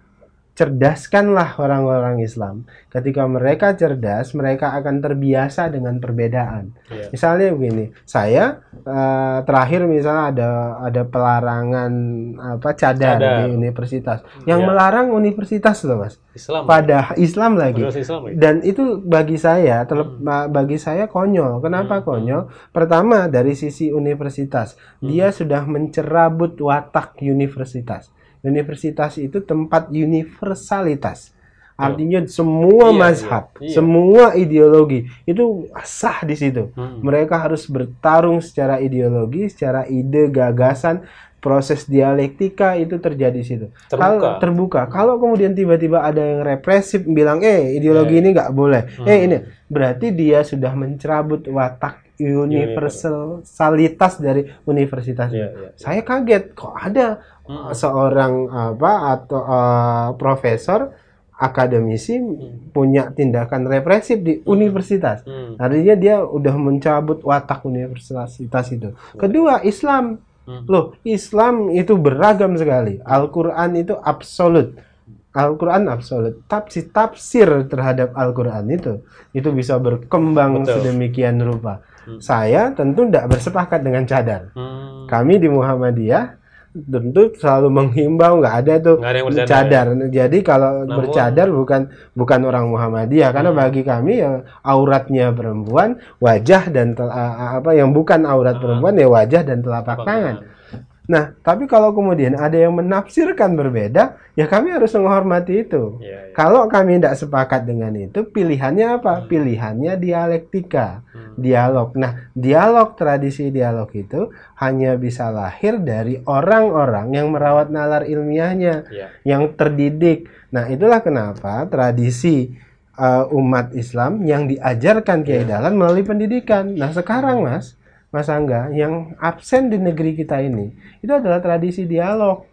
cerdaskanlah orang-orang Islam. Ketika mereka cerdas, mereka akan terbiasa dengan perbedaan. Iya. Misalnya begini, saya eh, terakhir misalnya ada ada pelarangan apa cadar, Cadar. di universitas. Yang Iya. melarang universitas loh mas, Islam. pada Islam lagi. Islam lagi. Dan itu bagi saya, Hmm. bagi saya konyol. Kenapa konyol? Pertama dari sisi universitas, Hmm. dia sudah mencerabut watak universitas. Universitas itu tempat universalitas. Artinya semua Iya, mazhab, iya, iya. semua ideologi itu sah di situ. Hmm. Mereka harus bertarung secara ideologi, secara ide, gagasan, proses dialektika itu terjadi di situ. Terbuka. Kalau terbuka, kalau kemudian tiba-tiba ada yang represif bilang, eh ideologi Eh. ini nggak boleh, Hmm. eh ini berarti dia sudah mencerabut watak universalitas dari universitas. Iya, iya. Saya kaget kok ada Hmm. seorang apa atau eh, profesor akademisi punya tindakan represif di universitas. Hmm. Artinya dia udah mencabut watak universitas itu. Kedua, Islam. Hmm. Loh, Islam itu beragam sekali. Al-Qur'an itu absolut. Al-Quran absolut. Tafsir tafsir terhadap Al-Quran itu itu bisa berkembang Betul. sedemikian rupa. Hmm. Saya tentu tidak bersepakat dengan cadar. Hmm. Kami di Muhammadiyah tentu selalu menghimbau nggak ada tuh Nggak ada yang bercadar, cadar. Jadi kalau Namun- bercadar bukan bukan orang Muhammadiyah karena Hmm. bagi kami yang auratnya perempuan wajah dan tel- apa yang bukan aurat Ah. perempuan ya wajah dan telapak tangan. Nah, tapi kalau kemudian ada yang menafsirkan berbeda, ya kami harus menghormati itu. Iya, iya. Kalau kami tidak sepakat dengan itu, pilihannya apa? Pilihannya dialektika, Hmm. dialog. Nah, dialog tradisi dialog itu hanya bisa lahir dari orang-orang yang merawat nalar ilmiahnya, Iya. yang terdidik. Nah, itulah kenapa tradisi uh, umat Islam yang diajarkan Kiai Iya. Dahlan melalui pendidikan. Nah, sekarang Mas, Mas Angga, yang absen di negeri kita ini itu adalah tradisi dialog.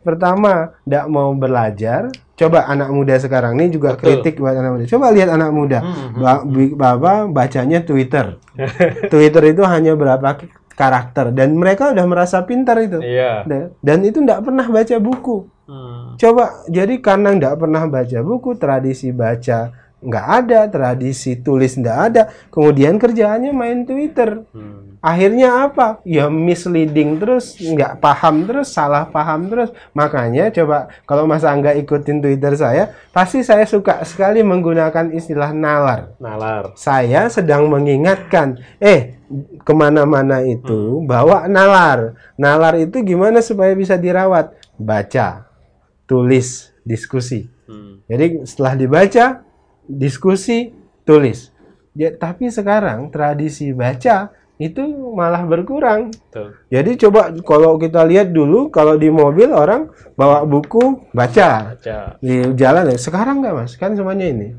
Pertama, tidak mau belajar. Coba anak muda sekarang ini juga Betul. kritik buat anak muda. Coba lihat anak muda, Hmm, Ba- bi- Bapak bacanya Twitter. Twitter itu hanya berapa karakter dan mereka udah merasa pintar itu. Iya. Dan- itu tidak pernah baca buku. Hmm. Coba jadi karena nggak pernah baca buku, tradisi baca nggak ada, tradisi tulis nggak ada, kemudian kerjaannya main Twitter. Hmm. Akhirnya apa? Ya misleading terus, nggak paham terus, salah paham terus. Makanya coba kalau Mas Angga ikutin Twitter saya, pasti saya suka sekali menggunakan istilah nalar. Nalar. Saya sedang mengingatkan, eh ke mana-mana itu bawa nalar. Nalar itu gimana supaya bisa dirawat? Baca, tulis, diskusi. Hmm. Jadi setelah dibaca, diskusi, tulis. Ya, tapi sekarang tradisi baca itu malah berkurang. Betul. Jadi coba kalau kita lihat dulu kalau di mobil orang bawa buku baca Baca. di jalan. Sekarang nggak mas? Kan semuanya ini.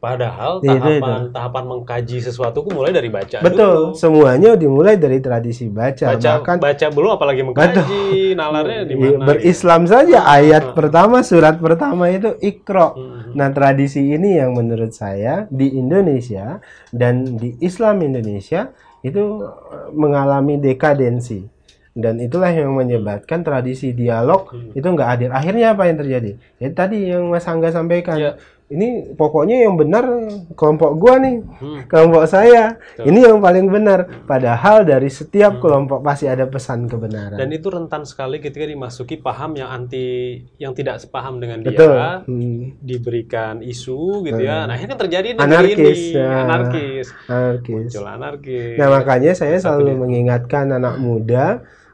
Padahal Itu, tahapan tahapan mengkaji sesuatu ku mulai dari baca Betul. dulu. Semuanya dimulai dari tradisi baca. Baca Bahkan baca belum apalagi mengkaji nalarnya di mana. berislam saja ayat pertama surat pertama itu ikro. Hmm. Nah, tradisi ini yang menurut saya di Indonesia dan di Islam Indonesia itu eh, mengalami dekadensi. Dan itulah yang menyebabkan tradisi dialog Hmm. itu nggak hadir. Akhirnya apa yang terjadi? Ya tadi yang Mas Angga sampaikan. Ya. Ini pokoknya yang benar kelompok gua nih, Hmm. kelompok saya. Betul. Ini yang paling benar. Padahal dari setiap kelompok pasti ada pesan kebenaran. Dan itu rentan sekali ketika dimasuki paham yang anti yang tidak sepaham dengan dia. Betul. Hmm. diberikan isu gitu ya. Nah, akhirnya kan terjadi negeri Anarkis, ini, ya. anarkis. Anarkis. Muncul anarkis. Nah, makanya saya Satu selalu dia. mengingatkan anak muda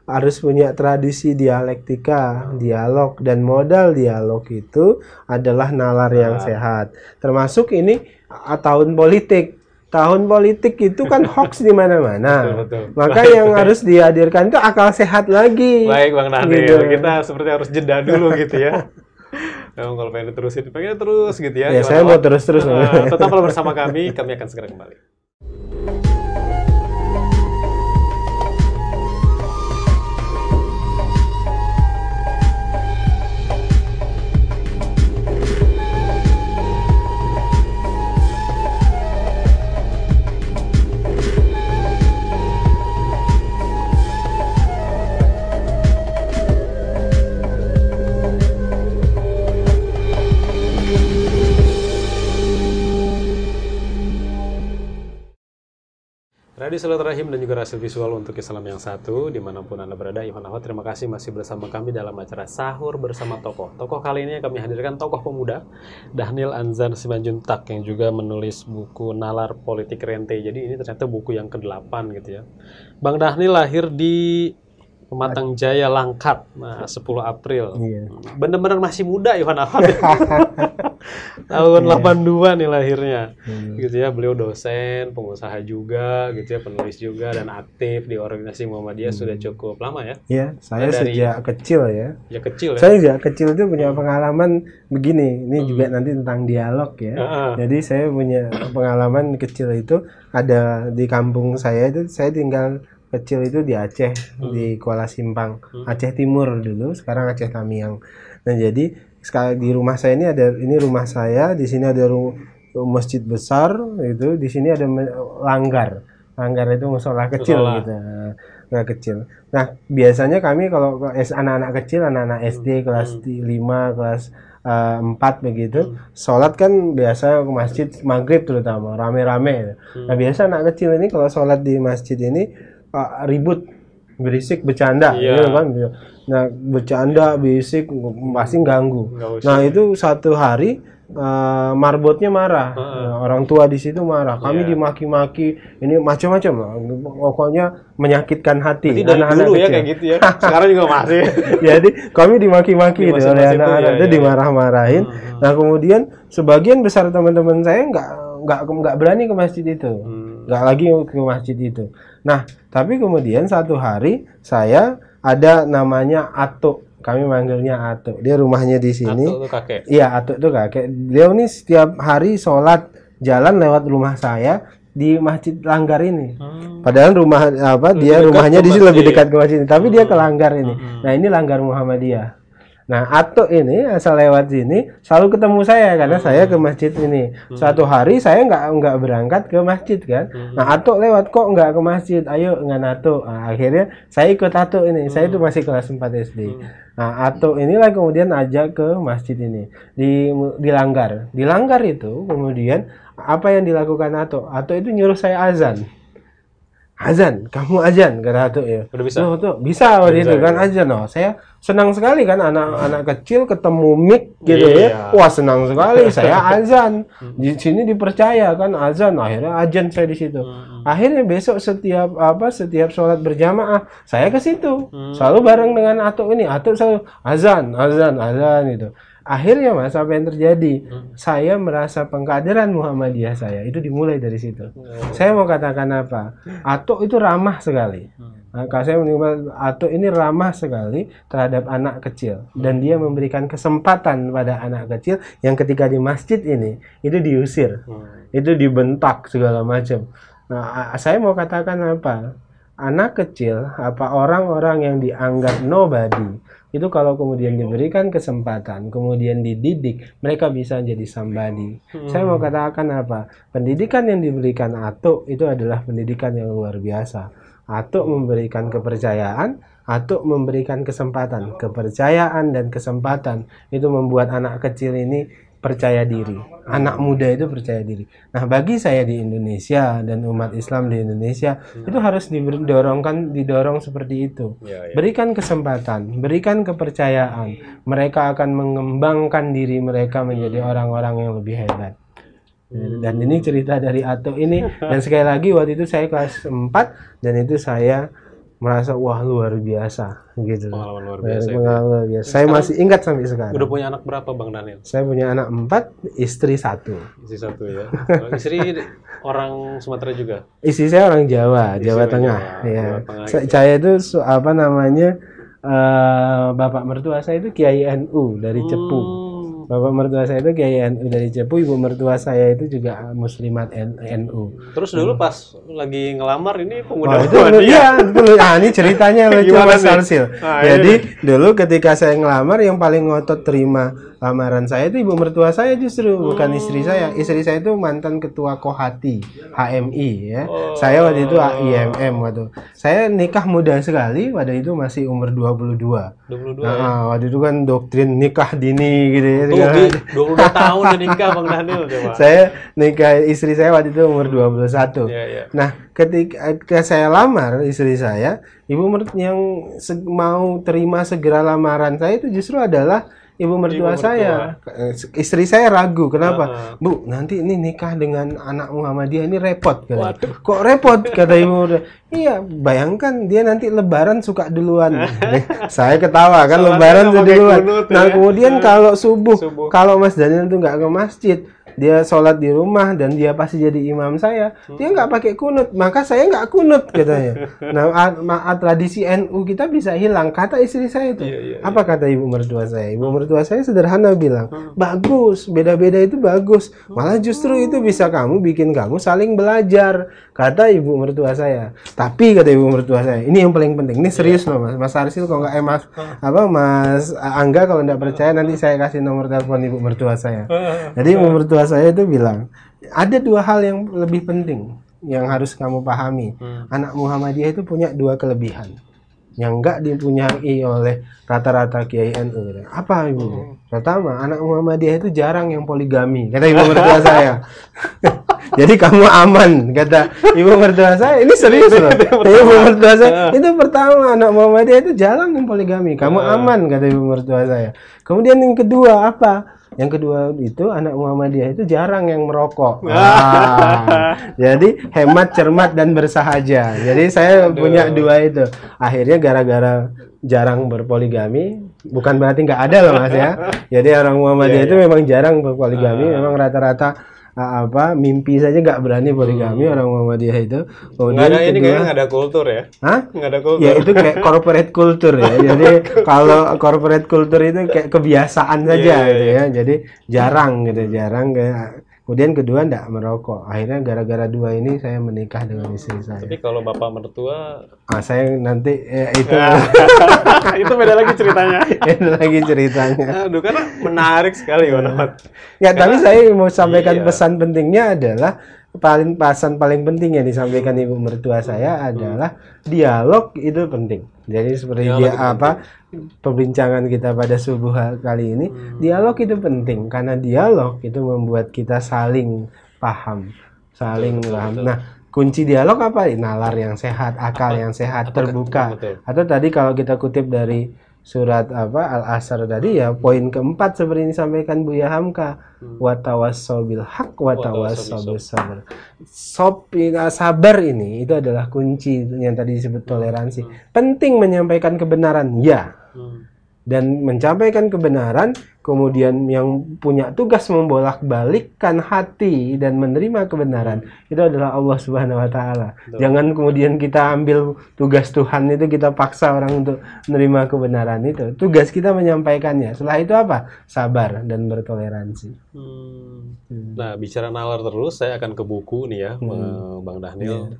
harus punya tradisi dialektika, dialog dan modal dialog itu adalah nalar yang sehat. Termasuk ini ah, tahun politik. Tahun politik itu kan hoax di mana-mana. Maka yang harus dihadirkan itu akal sehat lagi. Baik Bang Daniel, Gitu. kita seperti harus jeda dulu gitu ya. Memang kalau pengen terusin, pengen terus gitu ya. Ya, saya mau terus-terus. Nah, tetaplah bersama kami, kami akan segera kembali. Tali silaturahim dan juga hasil visual untuk Islam yang satu di mana pun anda berada. Ivan Ahmad terima kasih masih bersama kami dalam acara sahur bersama tokoh. Tokoh kali ini kami hadirkan tokoh pemuda Dahnil Anzar Simanjuntak yang juga menulis buku Nalar Politik Rente. Jadi ini ternyata buku yang ke-8 gitu ya. Bang Dahnil lahir di Pematang Jaya Langkat, nah 10 April. Iya. Bener-bener masih muda Ivan Ahmad. Tahun 82 nih lahirnya. Gitu ya, beliau dosen, pengusaha juga, gitu ya, penulis juga dan aktif di organisasi Muhammadiyah sudah cukup lama ya. Ya, saya Dari- sejak kecil ya. Ya kecil ya. Saya sejak kecil itu punya pengalaman begini. Ini juga nanti tentang dialog ya. Heeh. Jadi saya punya pengalaman kecil itu ada di kampung saya itu saya tinggal kecil itu di Aceh di Kuala Simpang Aceh Timur dulu sekarang Aceh Tamiang. Nah jadi sekali di rumah saya ini ada ini rumah saya di sini ada ru- masjid besar itu di sini ada langgar. Langgar itu musola kecil Musola. gitu. Nggak kecil. Nah biasanya kami kalau anak-anak kecil anak-anak SD kelas 5 kelas eh, 4 begitu sholat kan biasa ke masjid maghrib terutama rame-rame. Nah biasa anak kecil ini kalau sholat di masjid ini eh, ribut berisik bercanda Iya. gitu kan nah bercanda berisik pasti ganggu nah itu satu hari eh, marbotnya marah Nah, orang tua di situ marah kami Iya. dimaki-maki ini macam-macam lah pokoknya menyakitkan hati anak-anak dulu ya kecil. kayak gitu ya. Sekarang juga masih. Jadi kami dimaki-maki Di itu oleh itu, anak-anak ya, itu ya, ya. dimarah-marahin. Nah kemudian sebagian besar teman-teman saya nggak nggak nggak berani ke masjid itu, Hmm. Nggak lagi ke masjid itu. Nah tapi kemudian satu hari saya ada namanya Atuk, kami manggilnya Atuk. Dia rumahnya di sini. Atau tuh kakek. Iya, Atuk tuh kakek. Beliau nih setiap hari sholat jalan lewat rumah saya di masjid Langgar ini. Hmm. Padahal rumah apa dia dekat rumahnya di sini lebih dekat ke masjid, tapi dia ke Langgar ini. Nah, ini Langgar Muhammadiyah. Nah, Atuk ini asal lewat sini selalu ketemu saya karena saya ke masjid ini. Suatu hari saya nggak nggak berangkat ke masjid kan. Nah, Atuk lewat kok nggak ke masjid. Ayo dengan Atuk. Nah, akhirnya saya ikut Atuk ini. Saya itu masih kelas 4 SD. Nah, Atuk inilah kemudian ajak ke masjid ini di di Langgar. Di Langgar itu kemudian apa yang dilakukan Atuk? Atuk itu nyuruh saya azan. Azan, kamu azan kata Atuk ya. Udah bisa? Oh, tuh bisa waktu itu kan ya. azan oh. Saya senang sekali kan anak-anak kecil ketemu mic gitu Iya. ya. Wah, senang sekali saya azan. Di sini dipercaya kan azan. Akhirnya azan saya di situ. Akhirnya besok setiap apa setiap sholat berjamaah saya ke situ. Selalu bareng dengan Atuk ini. Atuk selalu azan, azan, azan gitu. Akhirnya mas apa yang terjadi? Saya merasa pengkaderan Muhammadiyah saya itu dimulai dari situ. Saya mau katakan apa? Atuk itu ramah sekali. Nah, kalau saya menimba Atuk ini ramah sekali terhadap anak kecil dan dia memberikan kesempatan pada anak kecil yang ketika di masjid ini itu diusir, Hmm. itu dibentak segala macam. Nah, saya mau katakan apa? Anak kecil, apa orang-orang yang dianggap nobody itu kalau kemudian diberikan kesempatan, kemudian dididik, mereka bisa jadi somebody. Saya mau katakan apa? Pendidikan yang diberikan Atuk itu adalah pendidikan yang luar biasa. Atuk memberikan kepercayaan, Atuk memberikan kesempatan. Kepercayaan dan kesempatan itu membuat anak kecil ini percaya diri. Anak muda itu percaya diri. Nah, bagi saya di Indonesia dan umat Islam di Indonesia itu harus didorongkan didorong seperti itu. Ya, ya. Berikan kesempatan, berikan kepercayaan. Mereka akan mengembangkan diri mereka menjadi orang-orang yang lebih hebat. Dan ini cerita dari Ato ini dan sekali lagi waktu itu saya kelas 4 dan itu saya merasa wah luar biasa gitu. Pengalaman luar biasa. itu. Pengalaman luar biasa. Saya masih ingat sampai sekarang. Udah punya anak berapa Bang Daniel? Saya punya anak empat, istri satu. Istri satu ya. Kalau Istri orang Sumatera juga. Istri saya orang Jawa, Istri Jawa Tengah. Jawa, ya. Jawa Tengah Sa- gitu. Saya itu apa namanya eh, bapak mertua saya itu Kiai NU dari Cepu. Hmm. Bapak mertua saya itu Kiai NU dari Cepu, ibu mertua saya itu juga Muslimat NU. Terus dulu pas lagi ngelamar ini pemuda itu Muhammadiyah. iya, betul. Ah, ini ceritanya lucu Mas? Arsil. Ah, Jadi dulu ketika saya ngelamar yang paling ngotot terima lamaran saya itu ibu mertua saya justru bukan istri saya. Istri saya itu mantan ketua Kohati HMI ya. Oh. Saya waktu itu IMM waktu. Saya nikah muda sekali pada itu masih umur 22. 22 ya. Nah, waktu itu kan doktrin nikah dini gitu ya. Tuh, Bi, 22 tahun udah nikah Bang Daniel coba. saya nikah istri saya waktu itu umur 21. Iya, iya. Nah, ketika, ketika saya lamar istri saya, ibu mertua yang mau terima segera lamaran saya itu justru adalah ibu mertua mertua. saya. Eh, Istri saya ragu, kenapa? Heeh. Bu, nanti ini nikah dengan anak Muhammadiyah ini repot. Waduh. Kok repot? Kata ibu mertua. Iya, bayangkan dia nanti lebaran suka duluan. saya ketawa kan Sholatnya lebaran pakai duluan. Nah, ya. kemudian kalau subuh, Subuh. kalau Mas Daniel tuh nggak ke masjid, dia sholat di rumah dan dia pasti jadi imam saya, dia nggak pakai kunut, maka saya nggak kunut katanya. Nah, tradisi NU kita bisa hilang. Kata istri saya itu. Iya, iya, Apa kata ibu mertua saya? Ibu mertua saya sederhana bilang, Hmm. bagus, beda-beda itu bagus. Malah justru itu bisa kamu bikin kamu saling belajar. Kata ibu mertua saya. Tapi kata ibu mertua saya, ini yang paling penting. Ini serius loh mas. Mas Arsil kalau nggak eh mas apa Mas Angga kalau nggak percaya nanti saya kasih nomor telepon ibu mertua saya. Jadi ibu mertua saya itu bilang ada dua hal yang lebih penting yang harus kamu pahami. Hmm. Anak Muhammadiyah itu punya dua kelebihan yang enggak dipunyai oleh rata-rata kiai NU. Apa ibu? Pertama, anak Muhammadiyah itu jarang yang poligami, kata ibu mertua saya. Jadi kamu aman, kata ibu mertua saya. Ini serius loh. Ibu mertua saya. Itu pertama, anak Muhammadiyah itu jarang yang poligami. Kamu aman, kata ibu mertua saya. Kemudian yang kedua apa? Yang kedua itu anak Muhammadiyah itu jarang yang merokok. Ah, jadi hemat, cermat dan bersahaja. Jadi saya punya dua itu. Akhirnya gara-gara jarang berpoligami, bukan berarti nggak ada loh mas ya. Jadi orang Muhammadiyah itu memang jarang berpoligami. Memang rata-rata ah, apa mimpi saja nggak berani poligami orang Muhammadiyah itu. Nggak Kemudian ada ini kedua, kayaknya nggak ada kultur ya. Hah? Nggak ada kultur. Ya itu kayak corporate culture ya. Jadi kalau corporate culture itu kayak kebiasaan saja Iya, gitu ya. Jadi jarang gitu, jarang kayak Kemudian kedua enggak merokok. Akhirnya gara-gara dua ini saya menikah dengan istri saya. Tapi kalau bapak mertua Ah, saya nanti eh, itu itu beda lagi ceritanya. itu lagi ceritanya. Aduh, karena menarik sekali Bang Ahmad. Nggak, tapi saya mau sampaikan Iya. pesan pentingnya adalah paling pesan paling penting yang disampaikan ibu mertua saya adalah dialog itu penting. Jadi seperti Dialog dia apa perbincangan kita pada subuh kali ini, dialog itu penting karena dialog itu membuat kita saling paham, saling betul, paham. betul. Nah, kunci dialog apa? Nalar yang sehat, akal yang sehat, terbuka. betul. Atau tadi kalau kita kutip dari surat apa Al-Asr tadi ya poin keempat seperti yang disampaikan Buya Hamka watawassau bil haq watawassau bis sabr. Sop ya, sabar ini itu adalah kunci yang tadi disebut toleransi. Penting menyampaikan kebenaran ya Hmm. Dan menyampaikan kebenaran kemudian yang punya tugas membolak-balikkan hati dan menerima kebenaran itu adalah Allah Subhanahu wa taala. Jangan kemudian kita ambil tugas Tuhan itu kita paksa orang untuk menerima kebenaran itu. Tugas kita menyampaikannya. Setelah itu apa? Sabar dan bertoleransi. Hmm. Hmm. Nah, bicara nalar terus, saya akan ke buku nih ya, Hmm. Bang Daniel.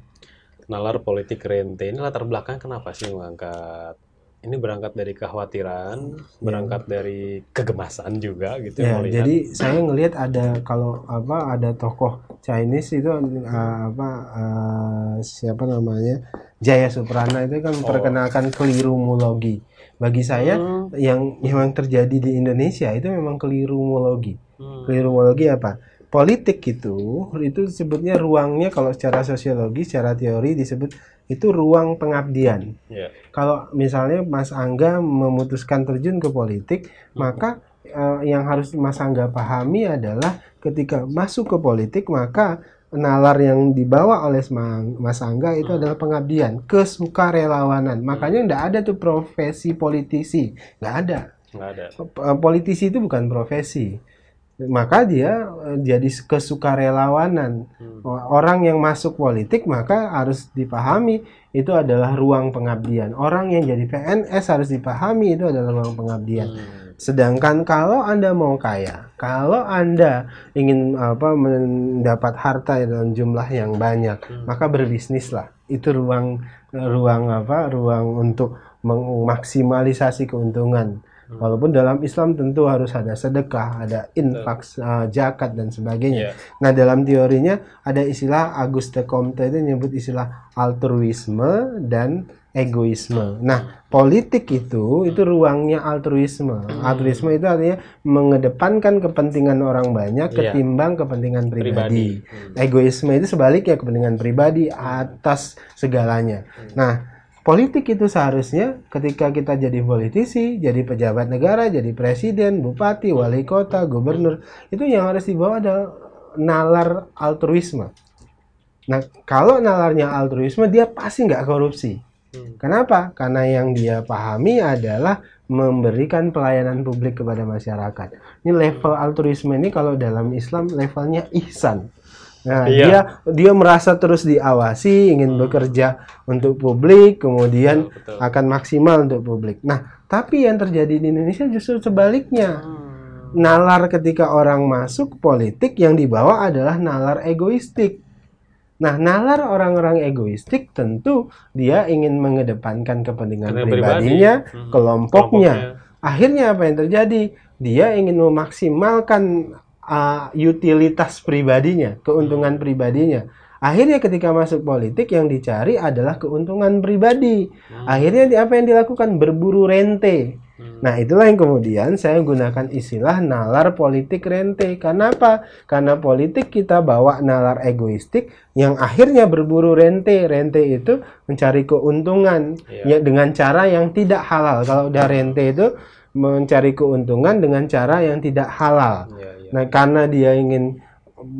Nalar politik rente ini latar belakang kenapa sih mengangkat? Ini berangkat dari kekhawatiran, berangkat dari kegemasan juga gitu Ya, jadi saya ngelihat ada kalau apa ada tokoh Chinese itu uh, apa uh, siapa namanya Jaya Suprana itu kan memperkenalkan kelirumologi. Bagi saya Hmm. yang yang terjadi di Indonesia itu memang kelirumologi. Hmm. Kelirumologi apa? Politik itu itu disebutnya ruangnya kalau secara sosiologi, secara teori disebut itu ruang pengabdian. Ya. Kalau misalnya Mas Angga memutuskan terjun ke politik, maka eh, yang harus Mas Angga pahami adalah ketika masuk ke politik maka nalar yang dibawa oleh Mas Angga itu adalah pengabdian, kesukarelawanan. Makanya nggak ada tuh profesi politisi, nggak ada. Nggak ada. Eh, Politisi itu bukan profesi. Maka dia eh, jadi kesukarelawanan. Hmm. Orang yang masuk politik maka harus dipahami itu adalah ruang pengabdian. Orang yang jadi PNS harus dipahami itu adalah ruang pengabdian. Hmm. Sedangkan kalau Anda mau kaya, kalau Anda ingin apa mendapat harta dalam jumlah yang banyak, Hmm. maka berbisnislah. Itu ruang ruang apa? Ruang untuk memaksimalisasi keuntungan. Hmm. Walaupun dalam Islam tentu harus ada sedekah, ada infak, uh, zakat dan sebagainya. Iya. Nah, dalam teorinya ada istilah Auguste Comte itu nyebut istilah altruisme dan egoisme. Nah, politik itu itu ruangnya altruisme. Altruisme itu artinya mengedepankan kepentingan orang banyak Iya. ketimbang kepentingan pribadi. Pribadi. Egoisme itu sebaliknya kepentingan pribadi atas segalanya. Nah, politik itu seharusnya ketika kita jadi politisi, jadi pejabat negara, jadi presiden, bupati, wali kota, gubernur, itu yang harus dibawa adalah nalar altruisme. Nah, kalau nalarnya altruisme, dia pasti nggak korupsi. Hmm. Kenapa? Karena yang dia pahami adalah memberikan pelayanan publik kepada masyarakat. Ini level altruisme ini kalau dalam Islam levelnya ihsan. Nah, Iya. dia dia merasa terus diawasi, ingin bekerja untuk publik, kemudian Betul, betul. akan maksimal untuk publik. Nah, tapi yang terjadi di Indonesia justru sebaliknya. Hmm. Nalar ketika orang masuk politik yang dibawa adalah nalar egoistik. Nah, nalar orang-orang egoistik tentu dia ingin mengedepankan kepentingan Karena pribadinya, pribadi. Hmm. kelompoknya. Akhirnya apa yang terjadi? Dia ingin memaksimalkan uh, utilitas pribadinya, keuntungan Hmm. pribadinya. Akhirnya ketika masuk politik yang dicari adalah keuntungan pribadi. Hmm. Akhirnya apa yang dilakukan? Berburu rente. Hmm. Nah, itulah yang kemudian saya gunakan istilah nalar politik rente. Karena apa? Karena politik kita bawa nalar egoistik yang akhirnya berburu rente. Rente itu mencari keuntungan Iya. ya dengan cara yang tidak halal. Kalau udah rente itu mencari keuntungan dengan cara yang tidak halal. Iya, iya. Nah, karena dia ingin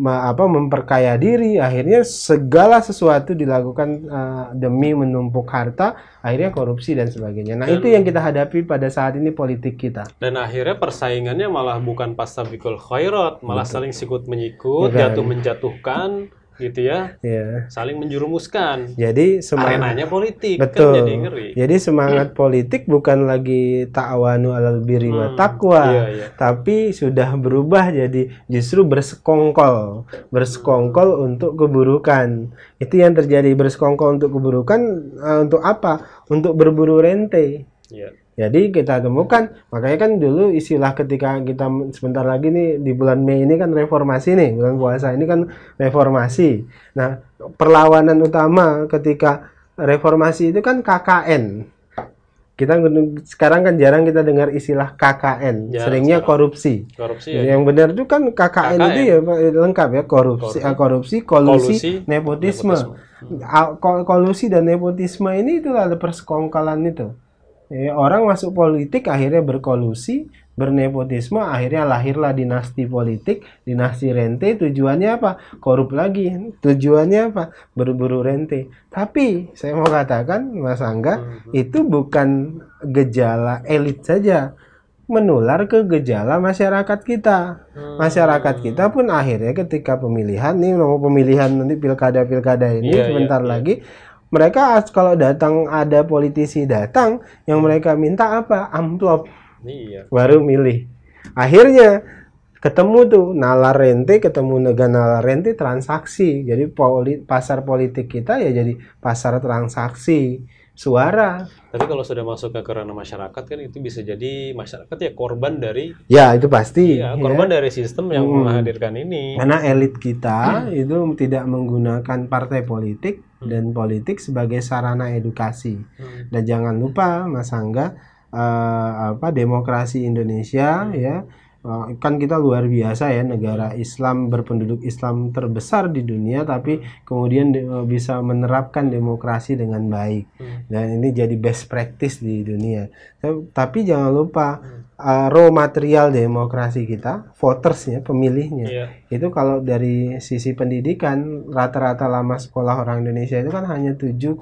apa memperkaya diri, akhirnya segala sesuatu dilakukan uh, demi menumpuk harta, akhirnya korupsi dan sebagainya. Nah, Dan- itu yang kita hadapi pada saat ini politik kita. Dan akhirnya persaingannya malah bukan pas sabikul khairat, malah saling sikut menyikut, Bukan. jatuh menjatuhkan, gitu ya, Ya. saling menjurumuskan. Jadi semangat Arenanya politik Betul. kan jadi ngeri. Jadi semangat politik bukan lagi ta'awanu alal birri wa Hmm, taqwa, iya, iya. tapi sudah berubah jadi justru bersekongkol, bersekongkol untuk keburukan. Itu yang terjadi bersekongkol untuk keburukan eh, untuk apa? Untuk berburu rente. Iya. Jadi kita temukan, makanya kan dulu istilah ketika kita sebentar lagi nih di bulan Mei ini kan reformasi nih, bulan puasa ini kan reformasi. Nah, perlawanan utama ketika reformasi itu kan KKN. Kita sekarang kan jarang kita dengar istilah KKN, Jarang seringnya sekarang. korupsi. Korupsi ya. Yang benar itu kan KKN, itu KKN. ya Pak, lengkap ya korupsi, Korupsi. korupsi, kolusi, Kolusi, nepotisme. A- kol- Kolusi dan nepotisme ini itu ada persekongkolan itu. Ya, orang masuk politik akhirnya berkolusi, bernepotisme, akhirnya lahirlah dinasti politik, dinasti rente. Tujuannya apa? Korup lagi. Tujuannya apa? Berburu rente. Tapi saya mau katakan, Mas Angga, Mhm. itu bukan gejala elit saja, menular ke gejala masyarakat kita. Hmm. Masyarakat kita pun akhirnya ketika pemilihan nih mau pemilihan nanti pilkada-pilkada ini Iya, sebentar iya. lagi mereka kalau datang ada politisi datang yang mereka minta apa? Amplop. Iya. baru milih. Akhirnya ketemu tuh nalar rente ketemu negara nalar rente transaksi. Jadi poli- pasar politik kita ya jadi pasar transaksi suara Tapi kalau sudah masuk ke kerana masyarakat kan itu bisa jadi masyarakat ya korban dari ya itu pasti ya, ya. korban dari sistem yang Hmm. menghadirkan ini. Karena elit kita itu tidak menggunakan partai politik dan politik sebagai sarana edukasi. Hmm. Dan jangan lupa Mas Angga eh, apa demokrasi Indonesia ya eh, kan kita luar biasa ya negara Islam berpenduduk Islam terbesar di dunia tapi kemudian de- eh, bisa menerapkan demokrasi dengan baik Hmm. dan ini jadi best practice di dunia. Ta- Tapi jangan lupa eh, raw material demokrasi kita, votersnya, pemilihnya Iya. itu kalau dari sisi pendidikan rata-rata lama sekolah orang Indonesia itu kan hanya 7,3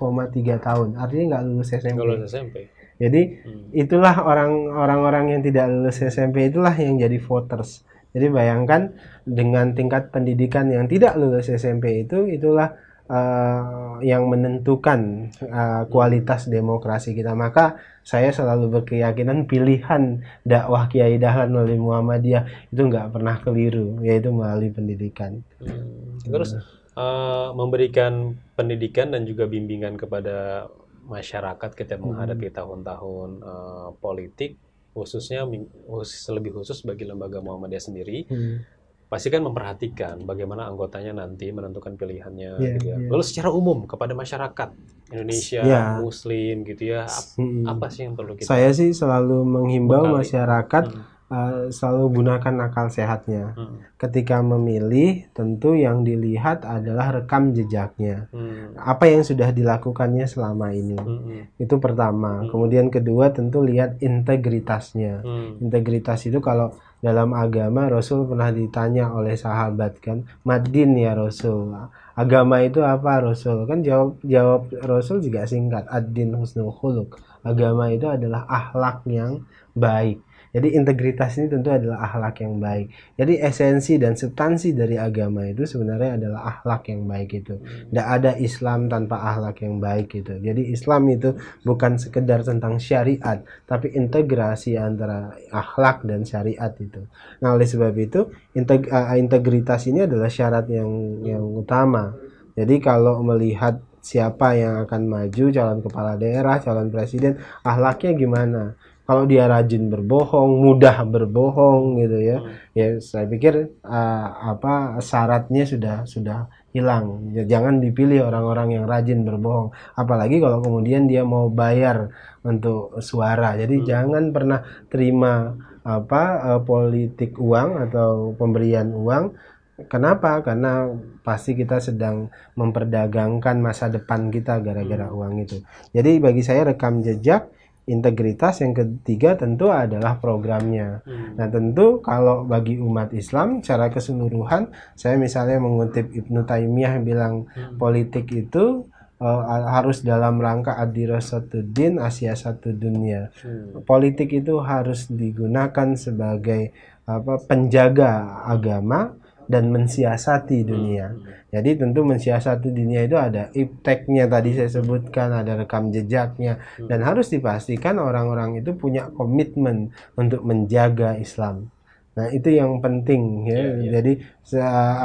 tahun artinya nggak lulus SMP Kalau SMP. Jadi Hmm. itulah orang orang-orang yang tidak lulus SMP itulah yang jadi voters. Jadi bayangkan dengan tingkat pendidikan yang tidak lulus SMP itu itulah eh, yang menentukan eh, kualitas demokrasi kita. Maka saya selalu berkeyakinan pilihan dakwah Kiai Dahlan oleh Muhammadiyah itu nggak pernah keliru yaitu melalui pendidikan. Hmm. Terus eh, memberikan pendidikan dan juga bimbingan kepada masyarakat kita menghadapi tahun-tahun eh, politik khususnya khusus lebih khusus bagi lembaga Muhammadiyah sendiri Hmm. pasti kan memperhatikan bagaimana anggotanya nanti menentukan pilihannya Iya, gitu ya. iya. Lalu secara umum kepada masyarakat Indonesia, Iya. Muslim gitu ya, ap- Hmm. apa sih yang perlu kita Saya sih selalu menghimbau masyarakat Hmm. Uh, selalu gunakan akal sehatnya. Hmm. Ketika memilih, tentu yang dilihat adalah rekam jejaknya. Hmm. Apa yang sudah dilakukannya selama ini. Hmm. Itu pertama. Hmm. Kemudian kedua tentu lihat integritasnya. Hmm. Integritas itu kalau dalam agama Rasul pernah ditanya oleh sahabat kan, "Madin ya Rasul." Agama itu apa Rasul? Kan jawab jawab Rasul juga singkat, "Ad-din husnul khuluq." Agama itu adalah akhlak yang baik. Jadi integritas ini tentu adalah akhlak yang baik. Jadi esensi dan substansi dari agama itu sebenarnya adalah akhlak yang baik itu. Tidak ada Islam tanpa akhlak yang baik itu. Jadi Islam itu bukan sekedar tentang syariat, tapi integrasi antara akhlak dan syariat itu. Nah, oleh sebab itu integ- eh, integritas ini adalah syarat yang yang utama. Jadi kalau melihat siapa yang akan maju calon kepala daerah, calon presiden, akhlaknya gimana? Kalau dia rajin berbohong, mudah berbohong gitu ya. Ya saya pikir eh, apa syaratnya sudah sudah hilang. Ya, Jangan dipilih orang-orang yang rajin berbohong. Apalagi kalau kemudian dia mau bayar untuk suara. Jadi jangan pernah terima apa eh, politik uang atau pemberian uang. Kenapa? Karena pasti kita sedang memperdagangkan masa depan kita gara-gara uang itu. Jadi bagi saya rekam jejak integritas yang ketiga tentu adalah programnya. Hmm. Nah tentu kalau bagi umat Islam secara keseluruhan saya misalnya mengutip Ibnu Taimiyah bilang Hmm. politik itu eh, harus dalam rangka adirasatuddin Asia satu dunia. Hmm. Politik itu harus digunakan sebagai apa penjaga agama dan mensiasati dunia. Jadi tentu mensiasati dunia itu ada ipteknya tadi saya sebutkan, ada rekam jejaknya dan harus dipastikan orang-orang itu punya komitmen untuk menjaga Islam. Nah, itu yang penting ya. Iya, iya. Jadi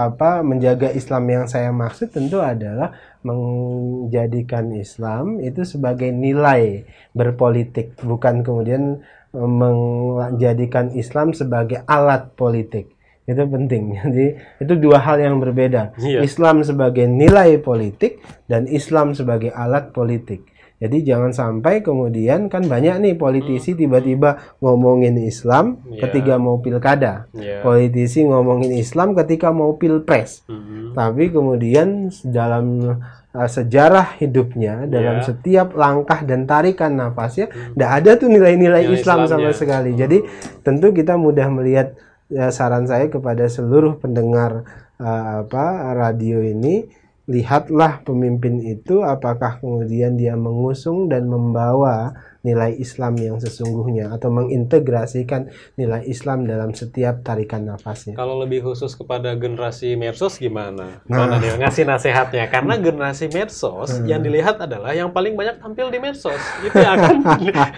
apa menjaga Islam yang saya maksud tentu adalah menjadikan Islam itu sebagai nilai berpolitik, bukan kemudian eh, menjadikan Islam sebagai alat politik. Itu penting. Jadi itu dua hal yang berbeda. Iya. Islam sebagai nilai politik dan Islam sebagai alat politik. Jadi jangan sampai kemudian kan banyak nih politisi tiba-tiba ngomongin Islam Iya. ketika mau pilkada. Ya. Politisi ngomongin Islam ketika mau pilpres. Hmm. Tapi kemudian dalam uh, sejarah hidupnya, dalam Iya. setiap langkah dan tarikan nafasnya, tidak ada tuh nilai-nilai Nilai Islam Islamnya. sama sekali. Jadi tentu kita mudah melihat ya, saran saya kepada seluruh pendengar uh, apa radio ini, lihatlah pemimpin itu apakah kemudian dia mengusung dan membawa nilai Islam yang sesungguhnya atau mengintegrasikan nilai Islam dalam setiap tarikan nafasnya. Kalau lebih khusus kepada generasi medsos gimana? Nah. Mana nih ngasih nasihatnya? Karena generasi medsos Hmm. yang dilihat adalah yang paling banyak tampil di medsos. Itu yang akan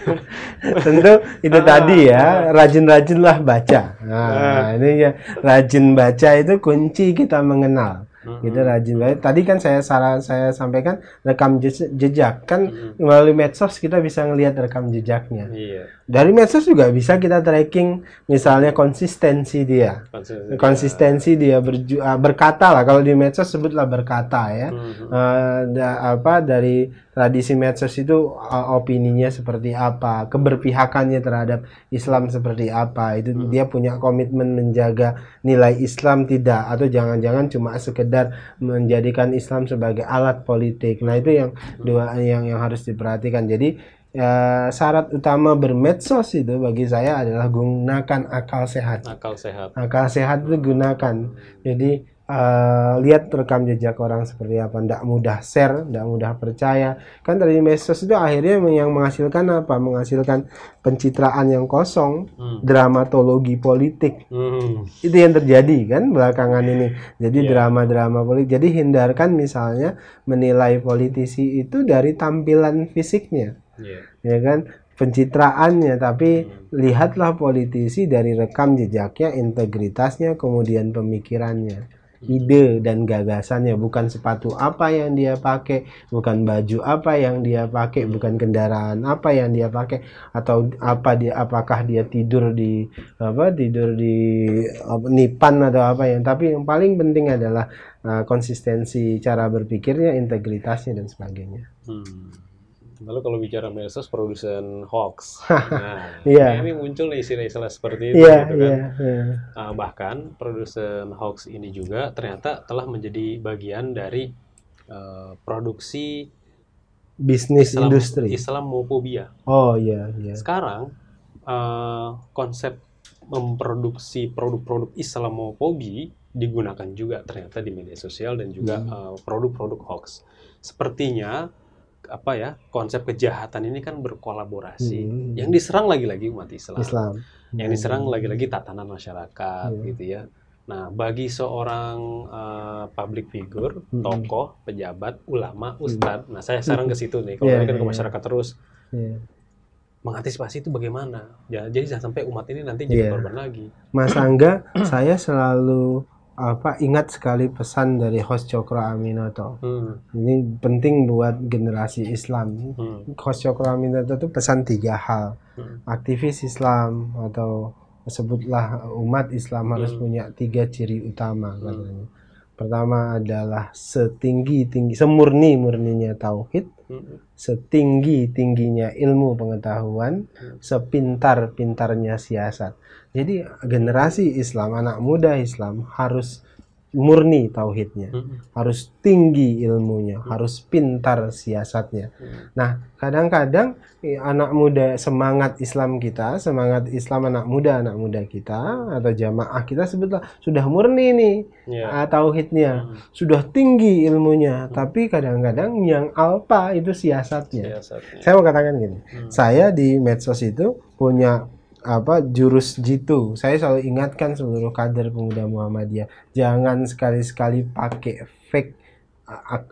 Tentu itu Ah, tadi ya, rajin-rajinlah baca. Nah, ini ya rajin baca itu kunci kita mengenal. Gitu rajin baca. Tadi kan saya saran saya sampaikan rekam je- jejak kan melalui medsos kita bisa ngelihat rekam jejaknya. Iya. Dari medsos juga bisa kita tracking misalnya konsistensi dia. Konsistensi. Konsistensi dia berju- ah, berkata lah kalau di medsos sebutlah berkata ya. Mhm. Eh, da- apa dari tradisi medsos itu uh, opininya seperti apa, keberpihakannya terhadap Islam seperti apa. Itu dia punya komitmen menjaga nilai Islam tidak atau jangan-jangan cuma sekedar menjadikan Islam sebagai alat politik. Nah, itu yang dua yang yang harus diperhatikan. Jadi eh, syarat utama bermedsos itu bagi saya adalah gunakan akal sehat Akal sehat. akal sehat itu gunakan jadi eh, lihat rekam jejak orang seperti apa tidak mudah share tidak mudah percaya kan dari medsos itu akhirnya yang menghasilkan apa menghasilkan pencitraan yang kosong Hmm. dramatologi politik Hmm. itu yang terjadi kan belakangan ini jadi Iya. drama-drama politik jadi hindarkan misalnya menilai politisi itu dari tampilan fisiknya Iya. ya kan pencitraannya tapi lihatlah politisi dari rekam jejaknya integritasnya kemudian pemikirannya ide dan gagasannya, bukan sepatu apa yang dia pakai, bukan baju apa yang dia pakai, bukan kendaraan apa yang dia pakai, atau apa dia apakah dia tidur di apa tidur di apa, nipan atau apa yang. Tapi yang paling penting adalah uh, konsistensi cara berpikirnya, integritasnya dan sebagainya. Hmm. Lalu kalau bicara medsos produsen hoax, nah Iya. ini muncul nih istilah-istilah seperti itu, Iya, gitu kan. iya, iya. Uh, bahkan produsen hoax ini juga ternyata telah menjadi bagian dari uh, produksi Bisnis Islam, industri. Islamofobia. Oh iya, iya. Sekarang uh, konsep memproduksi produk-produk Islamofobi digunakan juga ternyata di media sosial dan juga Hmm. uh, produk-produk hoax. Sepertinya apa ya konsep kejahatan ini kan berkolaborasi. Hmm. Yang diserang lagi-lagi umat Islam. Islam. Yang diserang lagi-lagi tatanan masyarakat Hmm. gitu ya. Nah, bagi seorang uh, public figure, Hmm. tokoh, pejabat, ulama, ustadz, nah saya sekarang ke situ nih. Kalau Iya, tadi kan ke iya. masyarakat terus, Iya. mengantisipasi itu bagaimana? Ya, jadi jangan sampai umat ini nanti jadi Iya. korban lagi. Mas Angga, saya selalu apa ingat sekali pesan dari host Cokro Aminoto. Hmm, Ini penting buat generasi Islam. hmm, Host Cokro Aminoto itu pesan tiga hal. hmm, Aktivis Islam atau sebutlah umat Islam harus Hmm. punya tiga ciri utama katanya. Pertama adalah setinggi tinggi semurni murninya tauhid, hmm, setinggi tingginya ilmu pengetahuan, Hmm. sepintar pintarnya siasat. Jadi generasi Islam, anak muda Islam harus murni tauhidnya, hmm, harus tinggi ilmunya, harus pintar siasatnya. hmm. Nah, kadang-kadang anak muda semangat Islam kita, semangat Islam anak muda anak muda kita atau jamaah kita sebutlah sudah murni nih Ya. ah, tauhidnya, Hmm, sudah tinggi ilmunya, tapi kadang-kadang yang alpa itu siasatnya. siasatnya. Saya mau katakan gini, Hmm. saya di medsos itu punya apa jurus jitu. Saya selalu ingatkan seluruh kader pemuda Muhammadiyah, jangan sekali-sekali pakai fake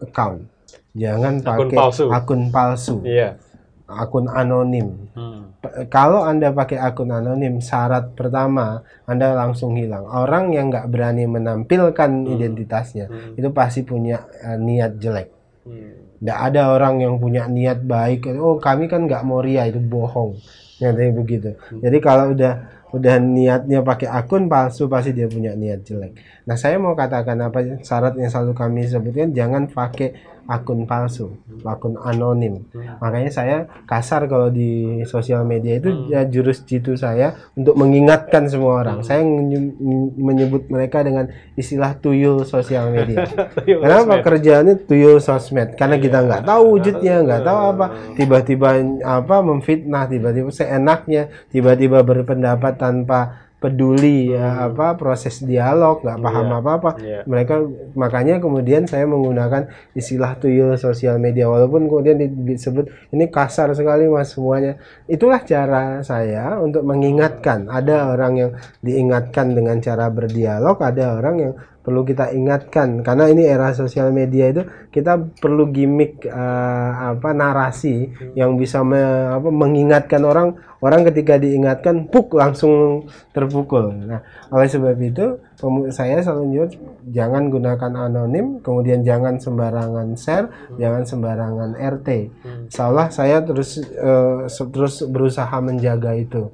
account. Jangan Akun pakai palsu. akun palsu, Iya. akun anonim. Hmm, Kalau Anda pakai akun anonim, syarat pertama Anda langsung hilang. Orang yang nggak berani menampilkan identitasnya, hmm, itu pasti punya uh, niat jelek. hmm. Tidak ada orang yang punya niat baik. Oh kami kan nggak mau ria itu bohong. Nyatanya begitu. Jadi kalau udah udah niatnya pakai akun palsu pasti dia punya niat jelek. Nah saya mau katakan apa syarat yang selalu kami sebutkan jangan pakai akun palsu, akun anonim. Hmm. Makanya saya kasar kalau di sosial media itu Hmm. ya jurus jitu saya untuk mengingatkan semua orang. Saya menye- menyebut mereka dengan istilah tuyul sosial media. Kenapa Sosmed. kerjaannya tuyul sosmed? Karena kita nggak tahu wujudnya, nggak tahu apa. Hmm. Tiba-tiba apa memfitnah, tiba-tiba seenaknya, tiba-tiba berpendapat tanpa peduli ya, apa proses dialog, nggak paham Iya. apa-apa. Iya. Mereka makanya kemudian saya menggunakan istilah tuyul sosial media walaupun kemudian di- disebut ini kasar sekali mas semuanya. Itulah cara saya untuk mengingatkan. Ada orang yang diingatkan dengan cara berdialog, ada orang yang perlu kita ingatkan. Karena ini era sosial media itu kita perlu gimmick eh, apa narasi yang bisa me- apa, mengingatkan orang. Orang ketika diingatkan puk langsung terpukul. Nah oleh sebab itu saya selalu nyuruh jangan gunakan anonim kemudian jangan sembarangan share jangan sembarangan RT Hmm. Insya saya terus se- terus berusaha menjaga itu.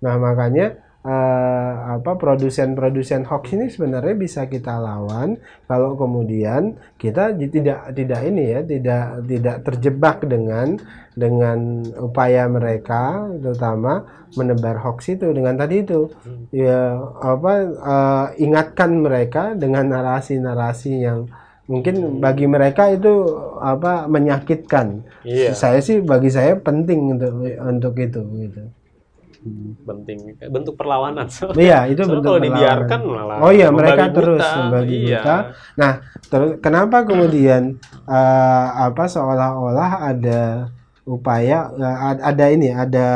Nah makanya eh, apa produsen-produsen hoax ini sebenarnya bisa kita lawan kalau kemudian kita tidak tidak ini ya tidak tidak terjebak dengan dengan upaya mereka terutama menebar hoax itu dengan tadi itu. Ya apa eh, ingatkan mereka dengan narasi-narasi yang mungkin bagi mereka itu apa menyakitkan. Iya. saya sih bagi saya penting untuk untuk itu gitu penting bentuk perlawanan Iya, itu bentuk kalau perlawanan. dibiarkan malah Oh iya, mereka buta. terus membagi Iya. buta. Nah, terus kenapa kemudian eh, apa seolah-olah ada upaya ad- ada ini, ada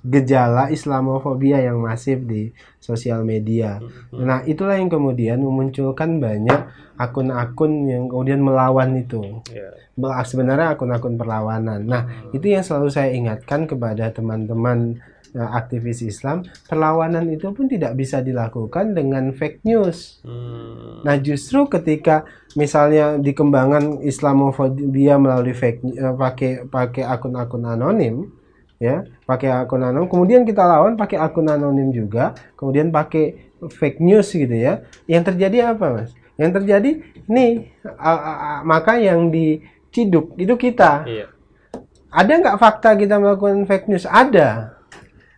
gejala Islamofobia yang masif di sosial media. Hmm. Nah, itulah yang kemudian memunculkan banyak akun-akun yang kemudian melawan itu. Iya. Be- sebenarnya akun-akun perlawanan. Nah, itu yang selalu saya ingatkan kepada teman-teman uh, aktivis Islam, perlawanan itu pun tidak bisa dilakukan dengan fake news. Hmm. Nah, justru ketika misalnya dikembangkan Islamofobia melalui fake uh, pakai pakai akun-akun anonim, ya, pakai akun anonim, kemudian kita lawan pakai akun anonim juga, kemudian pakai fake news gitu ya. Yang terjadi apa, Mas? Yang terjadi nih maka yang diciduk itu kita. Iya. Ada nggak fakta kita melakukan fake news? Ada.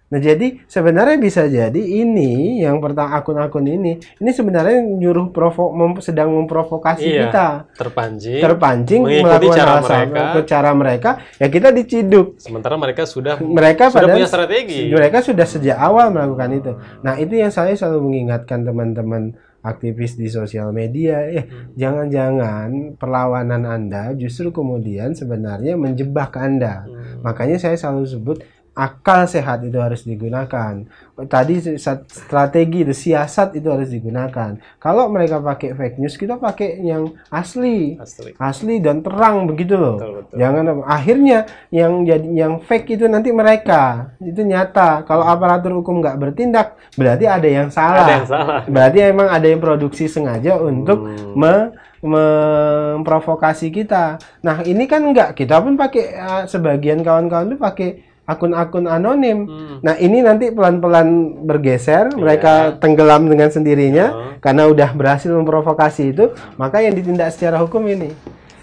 Nah, jadi sebenarnya bisa jadi ini yang pertama akun-akun ini, ini sebenarnya nyuruh provo mem- sedang memprovokasi Iya. kita. Terpancing. Terpancing melakukan cara hal mereka. ke cara mereka, ya kita diciduk. Sementara mereka sudah Mereka sudah pada punya strategi. mereka sudah sejak awal melakukan itu. Nah, itu yang saya selalu mengingatkan teman-teman aktivis di sosial media, eh Hmm. jangan-jangan perlawanan Anda justru kemudian sebenarnya menjebak Anda. Hmm. Makanya saya selalu sebut akal sehat itu harus digunakan. Tadi strategi itu siasat itu harus digunakan. Kalau mereka pakai fake news, kita pakai yang asli, Asli. asli dan terang begitu loh. Betul, betul. Jangan akhirnya yang jadi yang fake itu nanti mereka itu nyata. Kalau aparatur hukum nggak bertindak, berarti ada yang salah. Ada yang salah. Berarti emang ada yang produksi sengaja untuk Hmm. me- memprovokasi kita. Nah, ini kan enggak. Kita pun pakai eh, sebagian kawan-kawan itu pakai akun-akun anonim. Hmm. Nah, ini nanti pelan-pelan bergeser, Iya. mereka tenggelam dengan sendirinya Oh. karena udah berhasil memprovokasi itu, maka yang ditindak secara hukum ini.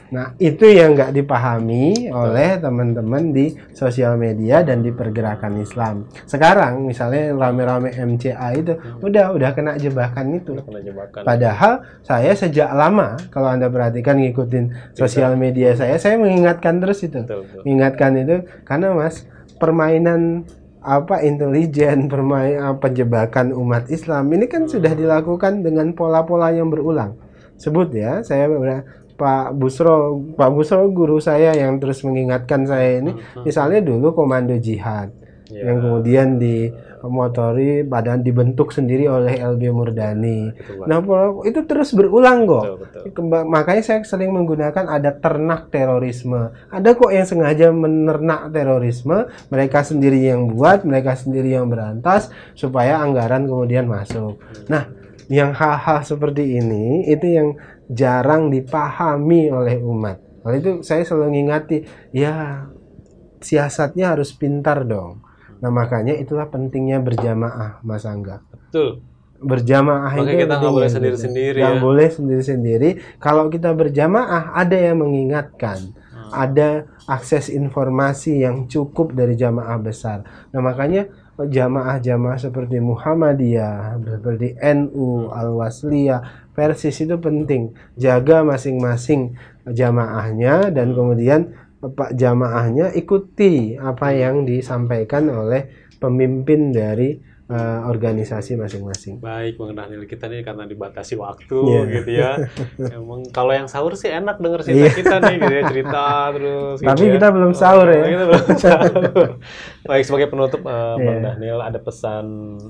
Nah, itu yang nggak dipahami oleh teman-teman di sosial media dan di pergerakan Islam. Sekarang misalnya rame-rame MCA itu udah udah kena jebakan itu. Kena jebakan. Padahal saya sejak lama kalau Anda perhatikan ngikutin sosial media saya, saya mengingatkan terus itu. Betul, betul. Mengingatkan itu karena Mas, permainan apa intelijen, permain apa, penjebakan umat Islam ini kan sudah dilakukan dengan pola-pola yang berulang. Sebut ya, saya Pak Busro, Pak Busro guru saya yang terus mengingatkan saya ini, misalnya dulu komando jihad Ya. yang kemudian dimotori badan dibentuk sendiri oleh LB Murdani. Betul, Pak. Nah, itu terus berulang kok. Betul, betul. Makanya saya sering menggunakan ada ternak terorisme. Ada kok yang sengaja menernak terorisme, mereka sendiri yang buat, mereka sendiri yang berantas supaya anggaran kemudian masuk. Nah, yang hal-hal seperti ini itu yang jarang dipahami oleh umat. Oleh itu saya selalu ngingati, ya siasatnya harus pintar dong. Nah, makanya itulah pentingnya berjamaah, Mas Angga. Betul. berjamaah Makanya itu kita nggak boleh ya, sendiri-sendiri nggak ya. boleh sendiri-sendiri. Kalau kita berjamaah ada yang mengingatkan. Hmm. ada akses informasi yang cukup dari jamaah besar. Nah makanya jamaah-jamaah seperti Muhammadiyah seperti NU Al-Wasliyah Persis itu penting. Jaga masing-masing jamaahnya dan kemudian Pak jamaahnya ikuti apa yang disampaikan oleh pemimpin dari eh, organisasi masing-masing. Baik, Bang Daniel kita nih karena dibatasi waktu Iya. gitu ya. Emang kalau yang sahur sih enak denger cerita kita nih gitu ya, cerita terus gitu Iya. Tapi ya. kita belum sahur ya. Kita belum sahur. Baik, sebagai penutup eh, Bang Iya. Daniel ada pesan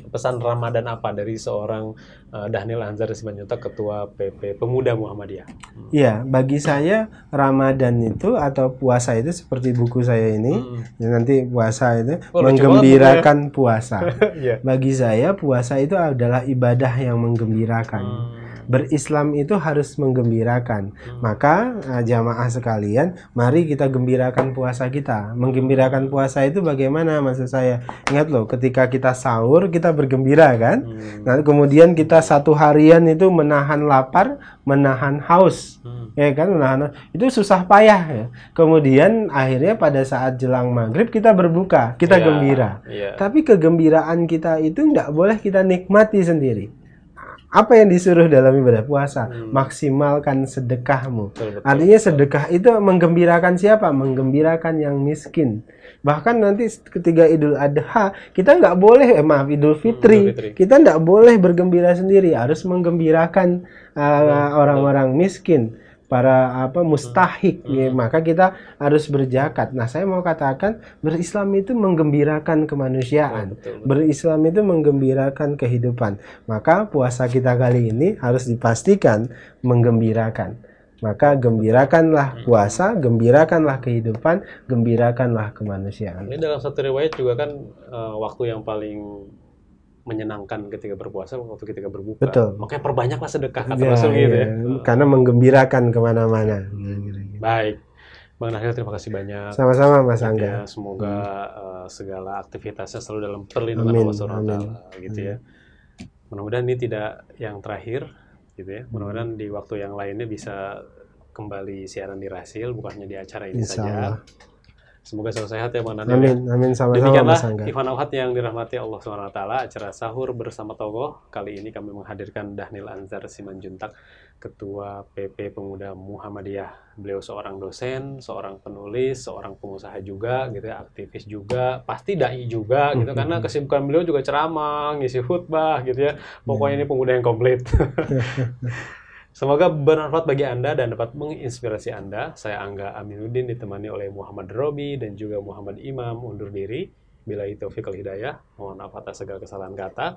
pesan Ramadan apa dari seorang eh, Daniel Anzar Simanjuntak Ketua PP Pemuda Muhammadiyah? Iya, bagi saya Ramadan itu atau puasa itu seperti buku saya ini. Hmm. Ya, nanti puasa itu Oh, menggembirakan puasa. Iya. Bagi saya puasa itu adalah ibadah yang menggembirakan. Hmm. Berislam itu harus menggembirakan. Maka eh, jamaah sekalian, mari kita gembirakan puasa kita. Menggembirakan puasa itu bagaimana maksud saya? Ingat loh, ketika kita sahur kita bergembira kan? Hmm. Nah, kemudian kita satu harian itu menahan lapar, menahan haus. Hmm. Ya kan menahan itu susah payah ya. Kemudian akhirnya pada saat jelang maghrib kita berbuka, kita Iya, gembira. Iya. Tapi kegembiraan kita itu tidak boleh kita nikmati sendiri. Apa yang disuruh dalam ibadah puasa? Hmm. Maksimalkan sedekahmu. Betul, betul. Artinya sedekah itu menggembirakan siapa? Menggembirakan yang miskin. Bahkan nanti ketika Idul Adha kita nggak boleh, eh, maaf Idul Fitri, Idul Fitri. kita nggak boleh bergembira sendiri, harus menggembirakan uh, Betul. orang-orang miskin, para apa mustahik. Hmm. ya. Maka kita harus berjakat. Nah saya mau katakan berislam itu menggembirakan kemanusiaan. Betul, betul. Berislam itu menggembirakan kehidupan. Maka puasa kita kali ini harus dipastikan menggembirakan. Maka gembirakanlah puasa, gembirakanlah kehidupan, gembirakanlah kemanusiaan. Ini dalam satu riwayat juga kan uh, waktu yang paling menyenangkan ketika berpuasa waktu ketika berbuka. Betul. Makanya perbanyaklah sedekah kata Ya, Rasul gitu ya. ya. Karena menggembirakan ke mana-mana. Baik. Bang Nahil terima kasih banyak. Sama-sama Mas Ya, Angga. semoga uh, segala aktivitasnya selalu dalam perlindungan Amin, Allah Subhanahu amin. gitu ya. Mudah-mudahan ini tidak yang terakhir gitu ya. Mudah-mudahan di waktu yang lainnya bisa kembali siaran di Rasil bukan hanya di acara ini Insya saja. Allah. Semoga selalu sehat ya Bang Nahil. ya. Amin, amin sama-sama Demikianlah Angga. Ivan Auhat yang dirahmati Allah SWT acara sahur bersama Togoh. Kali ini kami menghadirkan Dahnil Anzar Simanjuntak, Ketua PP Pemuda Muhammadiyah. Beliau seorang dosen, seorang penulis, seorang pengusaha juga, gitu ya, aktivis juga, pasti dai juga, gitu. Karena kesibukan beliau juga ceramah, ngisi khutbah, gitu ya. Pokoknya ini pemuda yang komplit. Semoga bermanfaat bagi Anda dan dapat menginspirasi Anda. Saya Angga Aminuddin ditemani oleh Muhammad Robi dan juga Muhammad Imam undur diri. Bila itu fikal hidayah, mohon maaf atas segala kesalahan kata.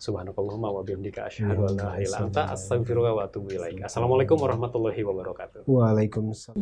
Subhanakallahumma wa bihamdika asyhadu an la ilaha illa anta astaghfiruka wa atubu ilaik. Assalamualaikum warahmatullahi wabarakatuh. Waalaikumsalam.